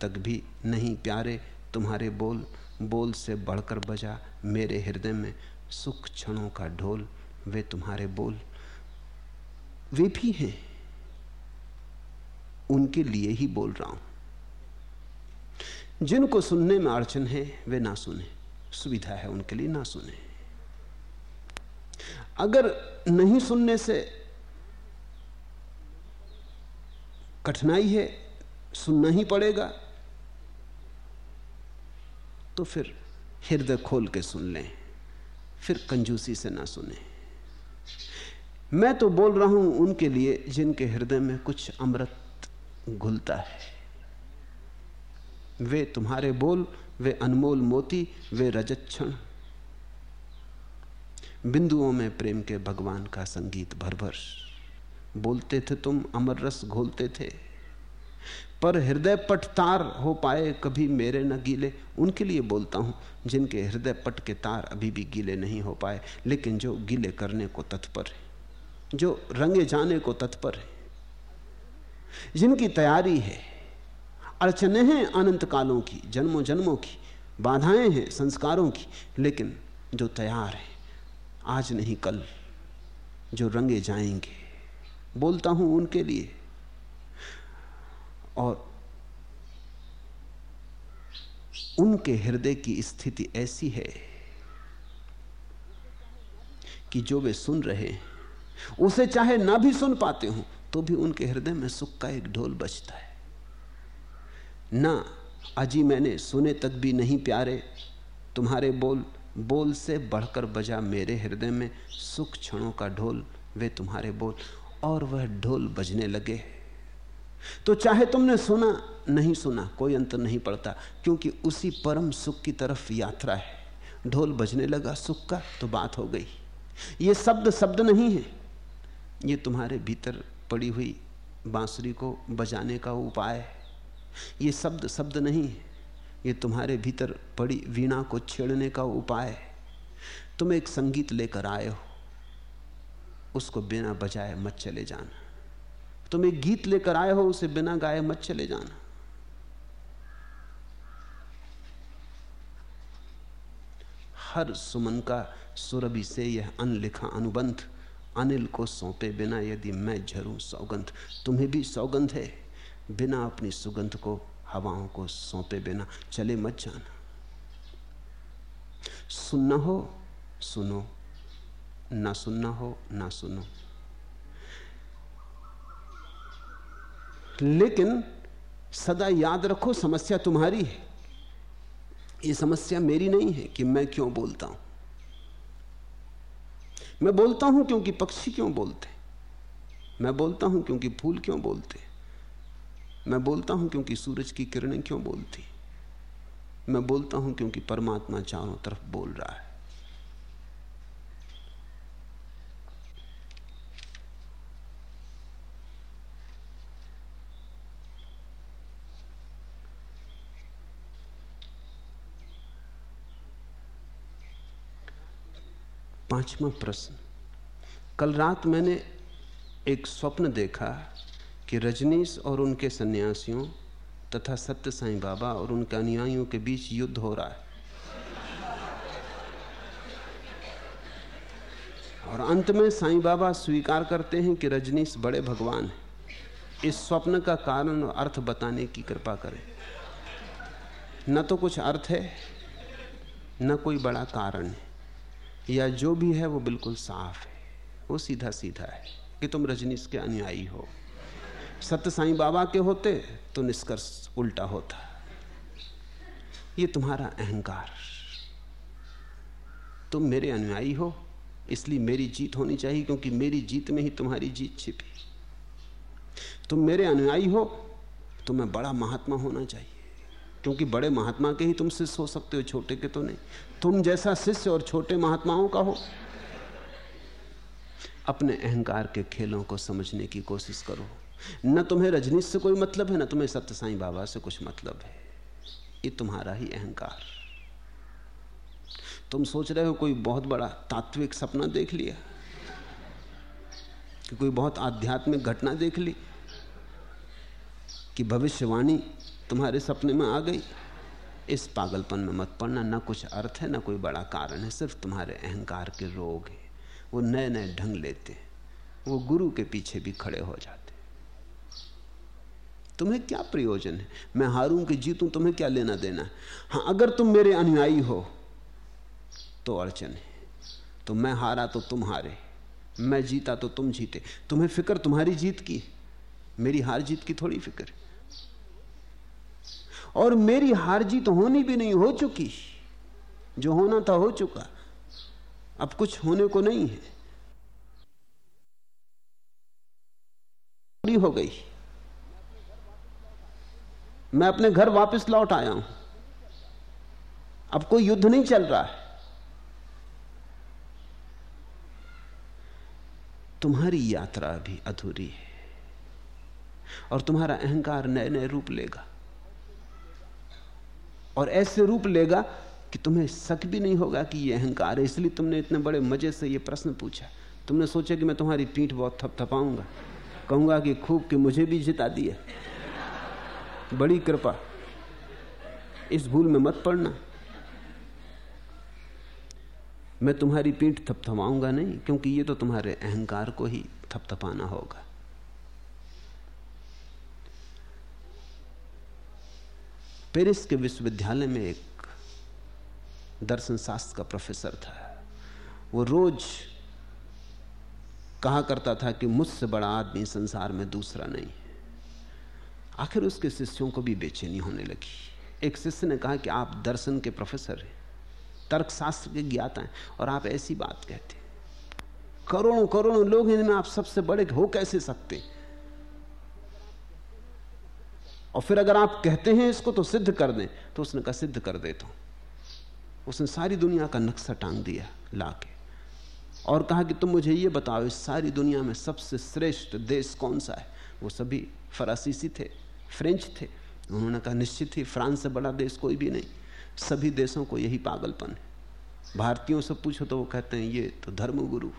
तक भी नहीं प्यारे। तुम्हारे बोल बोल से बढ़कर बजा मेरे हृदय में सुख क्षणों का ढोल। वे तुम्हारे बोल, वे भी हैं। उनके लिए ही बोल रहा हूँ। जिनको सुनने में अड़चन है, वे ना सुने। सुविधा है उनके लिए, ना सुने। अगर नहीं सुनने से कठिनाई है, सुनना ही पड़ेगा। तो फिर हृदय खोल के सुन लें, फिर कंजूसी से ना सुने। मैं तो बोल रहा हूँ उनके लिए, जिनके हृदय में कुछ अमृत घुलता है। वे तुम्हारे बोल, वे अनमोल मोती, वे रजत क्षण। बिंदुओं में प्रेम के भगवान का संगीत भर भर बोलते थे तुम, अमर रस घोलते थे। पर हृदय पट तार हो पाए कभी मेरे न गीले। उनके लिए बोलता हूँ, जिनके हृदय पट के तार अभी भी गीले नहीं हो पाए, लेकिन जो गीले करने को तत्पर है। जो रंगे जाने को तत्पर है, जिनकी तैयारी है अड़चने हैं अनंत कालों की जन्मों जन्मों की, बाधाएँ हैं संस्कारों की, लेकिन जो तैयार है, आज नहीं कल, जो रंगे जाएँगे, बोलता हूँ उनके लिए। और उनके हृदय की स्थिति ऐसी है कि जो वे सुन रहे हैं उसे चाहे ना भी सुन पाते हो तो भी उनके हृदय में सुख का एक ढोल बजता है। ना, अजी मैंने सुने तक भी नहीं प्यारे, तुम्हारे बोल बोल से बढ़कर बजा मेरे हृदय में सुख क्षणों का ढोल, वे तुम्हारे बोल, और वह ढोल बजने लगे तो चाहे तुमने सुना, नहीं सुना, कोई अंतर नहीं पड़ता, क्योंकि उसी परम सुख की तरफ़ यात्रा है। ढोल बजने लगा, सुख का तो बात हो गई। ये शब्द शब्द नहीं है। ये तुम्हारे भीतर पड़ी हुई बांसुरी को बजाने का उपाय है। ये शब्द शब्द नहीं है। ये तुम्हारे भीतर पड़ी वीणा को छेड़ने का उपाय है। तुम एक संगीत लेकर आए हो। उसको बिना बजाए मत चले जाना। तुम एक गीत लेकर आए हो, उसे बिना गाए मत चले जाना। हर सुमन का सुरभि से यह अनलिखा अनुबंध अनिल को सौंपे बिना यदि मैं झरूं सौगंध, तुम्हें भी सौगंध है? बिना अपनी सुगंध को, हवाओं को सौंपे बिना, चले मत जाना। सुनना हो, सुनो। ना सुनना हो, ना सुनो। लेकिन सदा याद रखो, समस्या तुम्हारी है। ये समस्या मेरी नहीं है कि मैं क्यों बोलता हूँ। मैं बोलता हूँ क्योंकि पक्षी क्यों बोलते मैं बोलता हूँ क्योंकि फूल क्यों बोलते मैं बोलता हूँ क्योंकि सूरज की किरणें क्यों बोलती मैं बोलता हूँ क्योंकि परमात्मा चारों तरफ़ बोल रहा है। पांचवा प्रश्न। कल रात मैंने एक स्वप्न देखा कि रजनीश और उनके सन्यासियों तथा सत्य साईं बाबा और उनके अनुयायियों के बीच युद्ध हो रहा है। और अंत में साईं बाबा स्वीकार करते हैं कि रजनीश बड़े भगवान हैं। इस स्वप्न का कारण और अर्थ बताने की कृपा करें। न तो कुछ अर्थ है, न कोई बड़ा कारण है। या जो भी है, वो बिल्कुल साफ़ है। वो सीधा सीधा है कि तुम रजनीश के अनुयायी हो। सत्य साईं बाबा के होते तो निष्कर्ष उल्टा होता। ये तुम्हारा अहंकार। तुम मेरे अनुयायी हो, इसलिए मेरी जीत होनी चाहिए, क्योंकि मेरी जीत में ही तुम्हारी जीत छिपी। तुम मेरे अनुयायी हो तो मैं बड़ा महात्मा होना चाहिए। क्योंकि बड़े महात्मा के ही तुम शिष्य हो सकते हो, छोटे के तो नहीं। तुम जैसा शिष्य और छोटे महात्माओं का हो। अपने अहंकार के खेलों को समझने की कोशिश करो। न तुम्हें रजनीश से कोई मतलब है, न तुम्हें सत्य साईं बाबा से कुछ मतलब है। ये तुम्हारा ही अहंकार। तुम सोच रहे हो कोई बहुत बड़ा तात्विक सपना देख लिया, कि कोई बहुत आध्यात्मिक घटना देख ली, कि भविष्यवाणी तुम्हारे सपने में आ गई। इस पागलपन में मत पड़ना, ना कुछ अर्थ है, ना कोई बड़ा कारण है, सिर्फ़ तुम्हारे अहंकार के रोग है। वो नए नए ढंग लेते हैं। वो गुरु के पीछे भी खड़े हो जाते तुम्हें क्या प्रयोजन है? मैं हारूं कि जीतूं, तुम्हें क्या लेना देना हाँ? अगर तुम मेरे अनुयायी हो तो अड़चन है। तो मैं हारा तो तुम हारे, मैं जीता तो तुम जीते। तुम्हें फ़िक्र, तुम्हारी जीत की मेरी हार जीत की थोड़ी फ़िक्र है। और मेरी हार जीत होनी भी नहीं हो चुकी। जो होना था हो चुका। अब कुछ होने को नहीं है। हो गई। मैं अपने घर वापस लौट आया हूँ। अब कोई युद्ध नहीं चल रहा है। तुम्हारी यात्रा भी अधूरी है। और तुम्हारा अहंकार नए नए रूप लेगा। और ऐसे रूप लेगा कि तुम्हें शक भी नहीं होगा कि यह अहंकार है। इसलिए तुमने इतने बड़े मज़े से यह प्रश्न पूछा। तुमने सोचा कि मैं तुम्हारी पीठ बहुत थपथपाऊँगा। कहूँगा कि खूब कि मुझे भी जिता दिया बड़ी कृपा। इस भूल में मत पड़ना। मैं तुम्हारी पीठ थपथपाऊँगा नहीं, क्योंकि ये तो तुम्हारे अहंकार को ही थपथपाना होगा। पेरिस के विश्वविद्यालय में एक दर्शन शास्त्र का प्रोफेसर था। वो रोज कहा करता था कि मुझसे बड़ा आदमी संसार में दूसरा नहीं आखिर उसके शिष्यों को भी बेचैनी होने लगी। एक शिष्य ने कहा कि आप दर्शन के प्रोफेसर हैं, तर्कशास्त्र के ज्ञाता हैं और आप ऐसी बात कहते करोड़ों करोड़ों लोग हैं, इनमें आप सबसे बड़े हो कैसे सकते और फिर अगर आप कहते हैं इसको तो सिद्ध कर दें तो उसने कहा, सिद्ध कर देता हूँ। उसने सारी दुनिया का नक्शा टांग दिया लाके। और कहा कि तुम मुझे ये बताओ, इस सारी दुनिया में सबसे श्रेष्ठ देश कौन सा है? वो सभी फरासीसी थे, फ्रेंच थे। उन्होंने कहा, निश्चित ही फ्रांस से बड़ा देश कोई भी नहीं। सभी देशों को यही पागलपन है। भारतीयों से पूछो तो वो कहते हैं, ये तो धर्म गुरु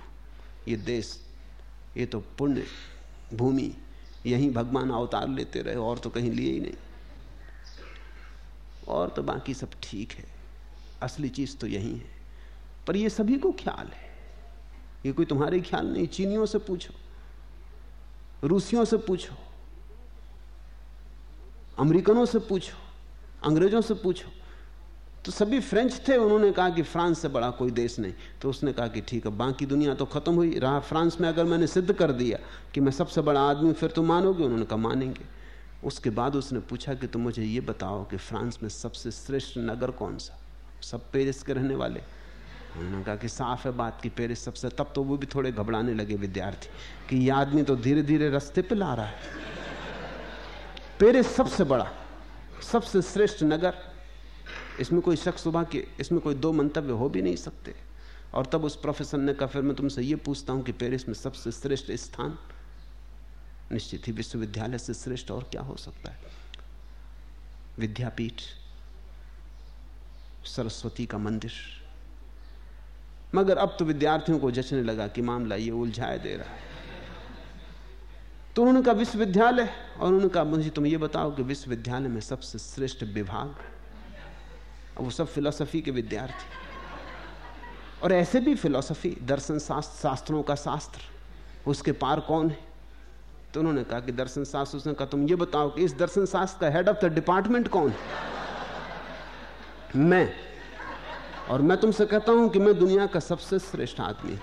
ये देश, ये तो पुण्य, भूमि यहीं भगवान अवतार लेते रहे, और तो कहीं लिए ही नहीं। और तो बाकी सब ठीक है। असली चीज़ तो यही है। पर ये सभी को ख्याल है। ये कोई तुम्हारे ख्याल नहीं, चीनियों से पूछो, रूसियों से पूछो, अमेरिकनों से पूछो, अंग्रेज़ों से पूछो तो सभी फ्रेंच थे, उन्होंने कहा कि फ्रांस से बड़ा कोई देश नहीं। तो उसने कहा कि ठीक है बाकी दुनिया तो खत्म हुई। रहा फ्रांस में, अगर मैंने सिद्ध कर दिया कि मैं सबसे बड़ा आदमी फिर तुम मानोगे? उन्होंने कहा, मानेंगे। उसके बाद उसने पूछा कि तुम मुझे ये बताओ कि फ्रांस में सबसे श्रेष्ठ नगर कौन सा? सब पेरिस के रहने वाले। उन्होंने कहा कि साफ़ है बात की पेरिस सबसे, तब तो वो भी थोड़े घबराने लगे विद्यार्थी कि ये आदमी तो धीरे धीरे रस्ते पर ला रहा है। पेरिस सबसे बड़ा, सबसे श्रेष्ठ नगर इसमें कोई शख्स सुबह के, इसमें कोई दो मंतव्य हो भी नहीं सकते। और तब उस प्रोफेसर ने कहा, फिर मैं तुमसे ये पूछता हूँ कि पेरिस में सबसे श्रेष्ठ स्थान, निश्चित ही विश्वविद्यालय से श्रेष्ठ और क्या हो सकता है? विद्यापीठ, सरस्वती का मंदिर। मगर अब तो विद्यार्थियों को जचने लगा कि मामला ये उलझाए दे रहा है। तो उन्होंने कहा विश्वविद्यालय, और उन्होंने कहा मुझे तुम ये बताओ कि विश्वविद्यालय में सबसे श्रेष्ठ विभाग वो सब फिलोसफी के विद्यार्थी। और ऐसे भी फिलोसफी दर्शन शास्त्र, शास्त्रों का शास्त्र, उसके पार कौन है? तो उन्होंने कहा कि दर्शन शास्त्र, उसने कहा, तुम ये बताओ कि इस दर्शन शास्त्र का हेड ऑफ़ द डिपार्टमेंट कौन है? मैं। और मैं तुमसे कहता हूँ कि मैं दुनिया का सबसे श्रेष्ठ आदमी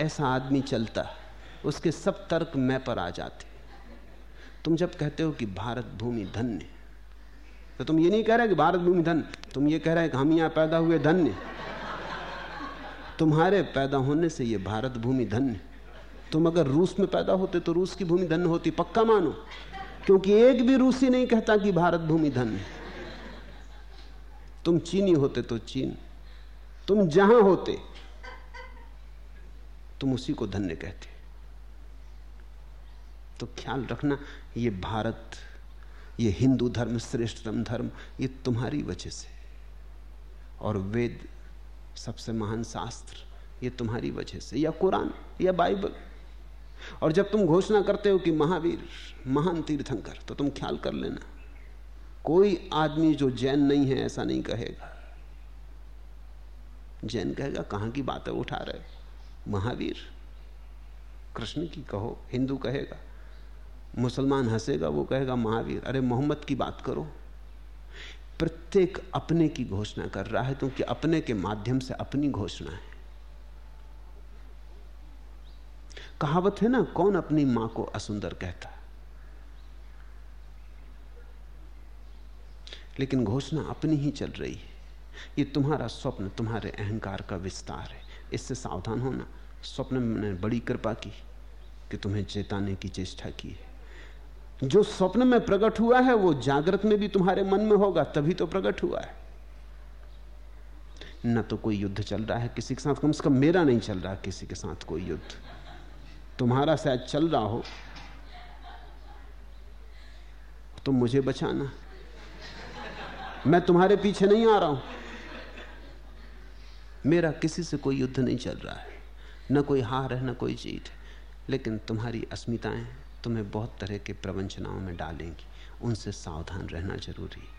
ऐसा आदमी चलता, उसके सब तर्क मैं पर आ जाते। तुम जब कहते हो कि भारत भूमि धन्य तो तुम ये नहीं कह रहे कि भारत भूमि धन तुम ये कह रहे कि हम यहाँ पैदा हुए धन्य। तुम्हारे पैदा होने से ये भारत भूमि धन्य। तुम अगर रूस में पैदा होते तो रूस की भूमि धन्य होती, पक्का मानो? क्योंकि एक भी रूसी नहीं कहता कि भारत भूमि धन्य। तुम चीनी होते तो चीन। तुम जहाँ होते, तुम उसी को धन्य कहते। तो ख्याल रखना, ये भारत ये हिंदू धर्म, श्रेष्ठतम धर्म, ये तुम्हारी वजह से और वेद, सबसे महान शास्त्र, ये तुम्हारी वजह से या कुरान, या बाइबल। और जब तुम घोषणा करते हो कि महावीर, महान तीर्थंकर तो तुम ख्याल कर लेना। कोई आदमी जो जैन नहीं है, ऐसा नहीं कहेगा। जैन कहेगा, कहाँ की बातें उठा रहे महावीर, कृष्ण की कहो, हिंदू कहेगा। मुसलमान हंसेगा, वो कहेगा, महावीर, अरे मोहम्मद की बात करो। प्रत्येक अपने की घोषणा कर रहा है, क्योंकि अपने के माध्यम से अपनी घोषणा है। कहावत है ना, कौन अपनी माँ को असुंदर कहता लेकिन घोषणा अपनी ही चल रही है। ये तुम्हारा स्वप्न, तुम्हारे अहंकार का विस्तार है। इससे सावधान होना। स्वप्न ने बड़ी कृपा की कि तुम्हें चेताने की चेष्टा की है। जो स्वप्न में प्रकट हुआ है, वो जागृत में भी तुम्हारे मन में होगा, तभी तो प्रकट हुआ है। न तो कोई युद्ध चल रहा है किसी के साथ, कम से कम मेरा नहीं चल रहा किसी के साथ कोई युद्ध। तुम्हारा शायद चल रहा हो तो मुझे बचाना। मैं तुम्हारे पीछे नहीं आ रहा हूँ। मेरा किसी से कोई युद्ध नहीं चल रहा है। न कोई हार है, न कोई जीत है, लेकिन तुम्हारी अस्मिताएँ तुम्हें बहुत तरह के प्रवंचनाओं में डालेंगी। उनसे सावधान रहना ज़रूरी है।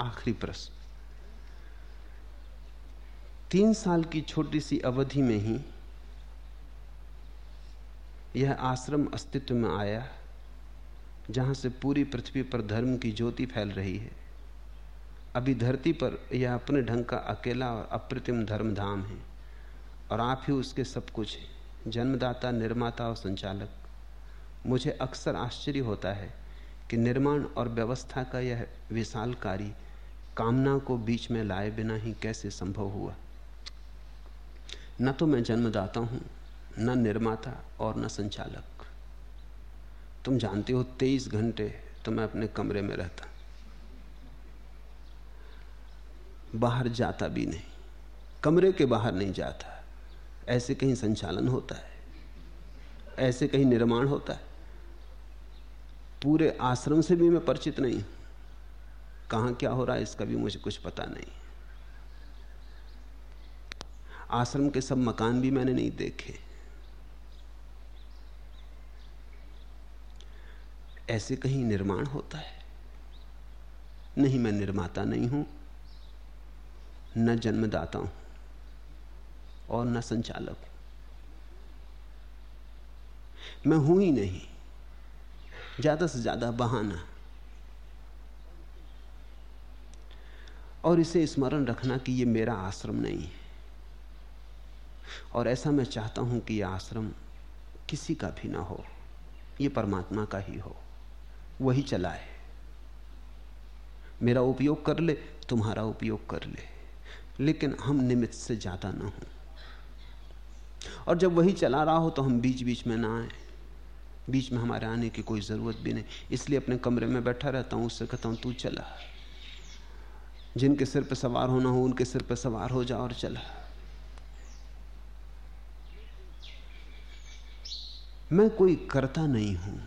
आखिरी प्रश्न। तीन साल की छोटी सी अवधि में ही यह आश्रम अस्तित्व में आया, जहाँ से पूरी पृथ्वी पर धर्म की ज्योति फैल रही है। अभी धरती पर यह अपने ढंग का अकेला और अप्रतिम धर्म धाम है और आप ही उसके सब कुछ हैं। जन्मदाता, निर्माता और संचालक। मुझे अक्सर आश्चर्य होता है कि निर्माण और व्यवस्था का यह विशाल कार्य कामना को बीच में लाए बिना ही कैसे संभव हुआ। न तो मैं जन्मदाता हूँ, न निर्माता और न संचालक। तुम जानते हो तेईस घंटे तो मैं अपने कमरे में रहता। बाहर जाता भी नहीं। कमरे के बाहर नहीं जाता। ऐसे कहीं संचालन होता है। ऐसे कहीं निर्माण होता है। पूरे आश्रम से भी मैं परिचित नहीं कहाँ क्या हो रहा है, इसका भी मुझे कुछ पता नहीं। आश्रम के सब मकान भी मैंने नहीं देखे। ऐसे कहीं निर्माण होता है। नहीं, मैं निर्माता नहीं हूँ। न जन्मदाता हूँ और न संचालक। हूँ मैं हूँ ही नहीं, ज़्यादा से ज़्यादा बहाना। और इसे स्मरण रखना कि यह मेरा आश्रम नहीं है। और ऐसा मैं चाहता हूँ कि यह आश्रम किसी का भी ना हो यह परमात्मा का ही हो, वही चलाए मेरा उपयोग कर ले, तुम्हारा उपयोग कर ले। लेकिन हम निमित्त से ज़्यादा ना हो। और जब वही चला रहा हो तो हम बीच बीच में ना आए। बीच में हमारे आने की कोई ज़रूरत भी नहीं। इसलिए अपने कमरे में बैठा रहता हूँ, उससे कहता हूँ, तू चला। जिनके सिर पर सवार होना हो, उनके सिर पर सवार हो जा और चला। मैं कोई करता नहीं हूँ।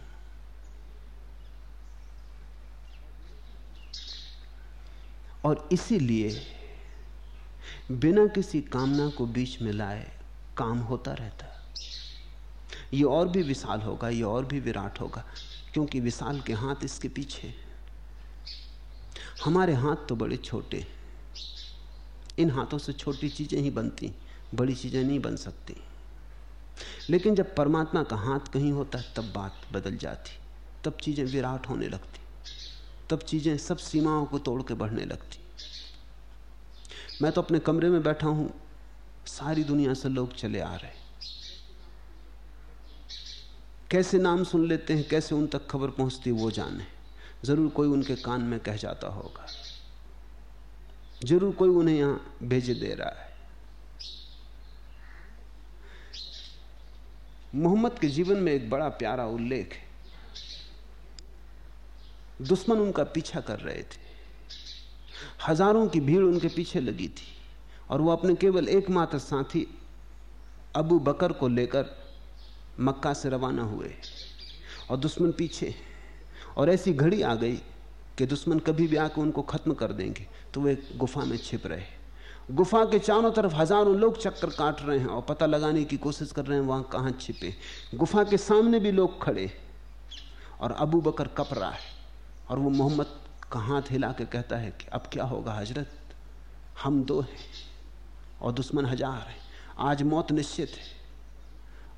और इसीलिए बिना किसी कामना को बीच में लाए काम होता रहता ये और भी विशाल होगा, ये और भी विराट होगा, क्योंकि विशाल के हाथ इसके पीछे हमारे हाथ तो बड़े छोटे इन हाथों से छोटी चीज़ें ही बनती, बड़ी चीज़ें नहीं बन सकती। लेकिन जब परमात्मा का हाथ कहीं होता है, तब बात बदल जाती, तब चीज़ें विराट होने लगती, तब चीज़ें सब सीमाओं को तोड़ के बढ़ने लगती। मैं तो अपने कमरे में बैठा हूँ, सारी दुनिया से लोग चले आ रहे कैसे नाम सुन लेते हैं, कैसे उन तक खबर पहुँचती वो जाने। ज़रूर कोई उनके कान में कह जाता होगा। ज़रूर कोई उन्हें यहाँ भेजे दे रहा है। मोहम्मद के जीवन में एक बड़ा प्यारा उल्लेख है। दुश्मन उनका पीछा कर रहे थे। हज़ारों की भीड़ उनके पीछे लगी थी और वो अपने केवल एकमात्र साथी अबू बकर को लेकर मक्का से रवाना हुए और दुश्मन पीछे और ऐसी घड़ी आ गई कि दुश्मन कभी भी आकर उनको खत्म कर देंगे। तो वे गुफा में छिप रहे। गुफा के चारों तरफ़ हज़ारों लोग चक्कर काट रहे हैं और पता लगाने की कोशिश कर रहे हैं वहाँ कहाँ छिपे। गुफा के सामने भी लोग खड़े और अबू बकर कप रहा है और वो मोहम्मद का हाथ हिला के कहता है कि अब क्या होगा हज़रत? हम दो हैं और दुश्मन हज़ार है। आज मौत निश्चित है।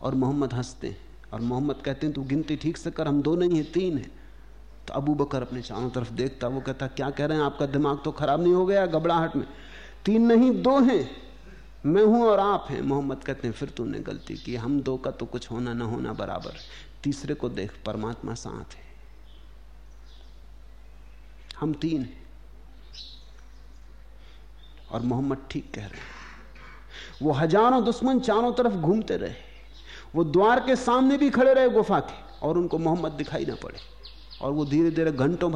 और मोहम्मद हँसते हैं। और मोहम्मद कहते हैं, तू गिनती ठीक से कर, हम दो नहीं है, तीन है। तो अबू बकर अपने चारों तरफ़ देखता, वो कहता, क्या कह रहे हैं? आपका दिमाग तो खराब नहीं हो गया घबराहट में? तीन नहीं, दो हैं। मैं हूँ और आप हैं। मोहम्मद कहते हैं, फिर तूने गलती की। हम दो का तो कुछ होना ना होना बराबर तीसरे को देख, परमात्मा साथ है। हम तीन हैं। और मोहम्मद ठीक कह रहे हैं। वो हज़ारों दुश्मन चारों तरफ़ घूमते रहे। वो द्वार के सामने भी खड़े रहे गुफा के, और उनको मोहम्मद दिखाई ना पड़े। और वो धीरे धीरे घंटों भर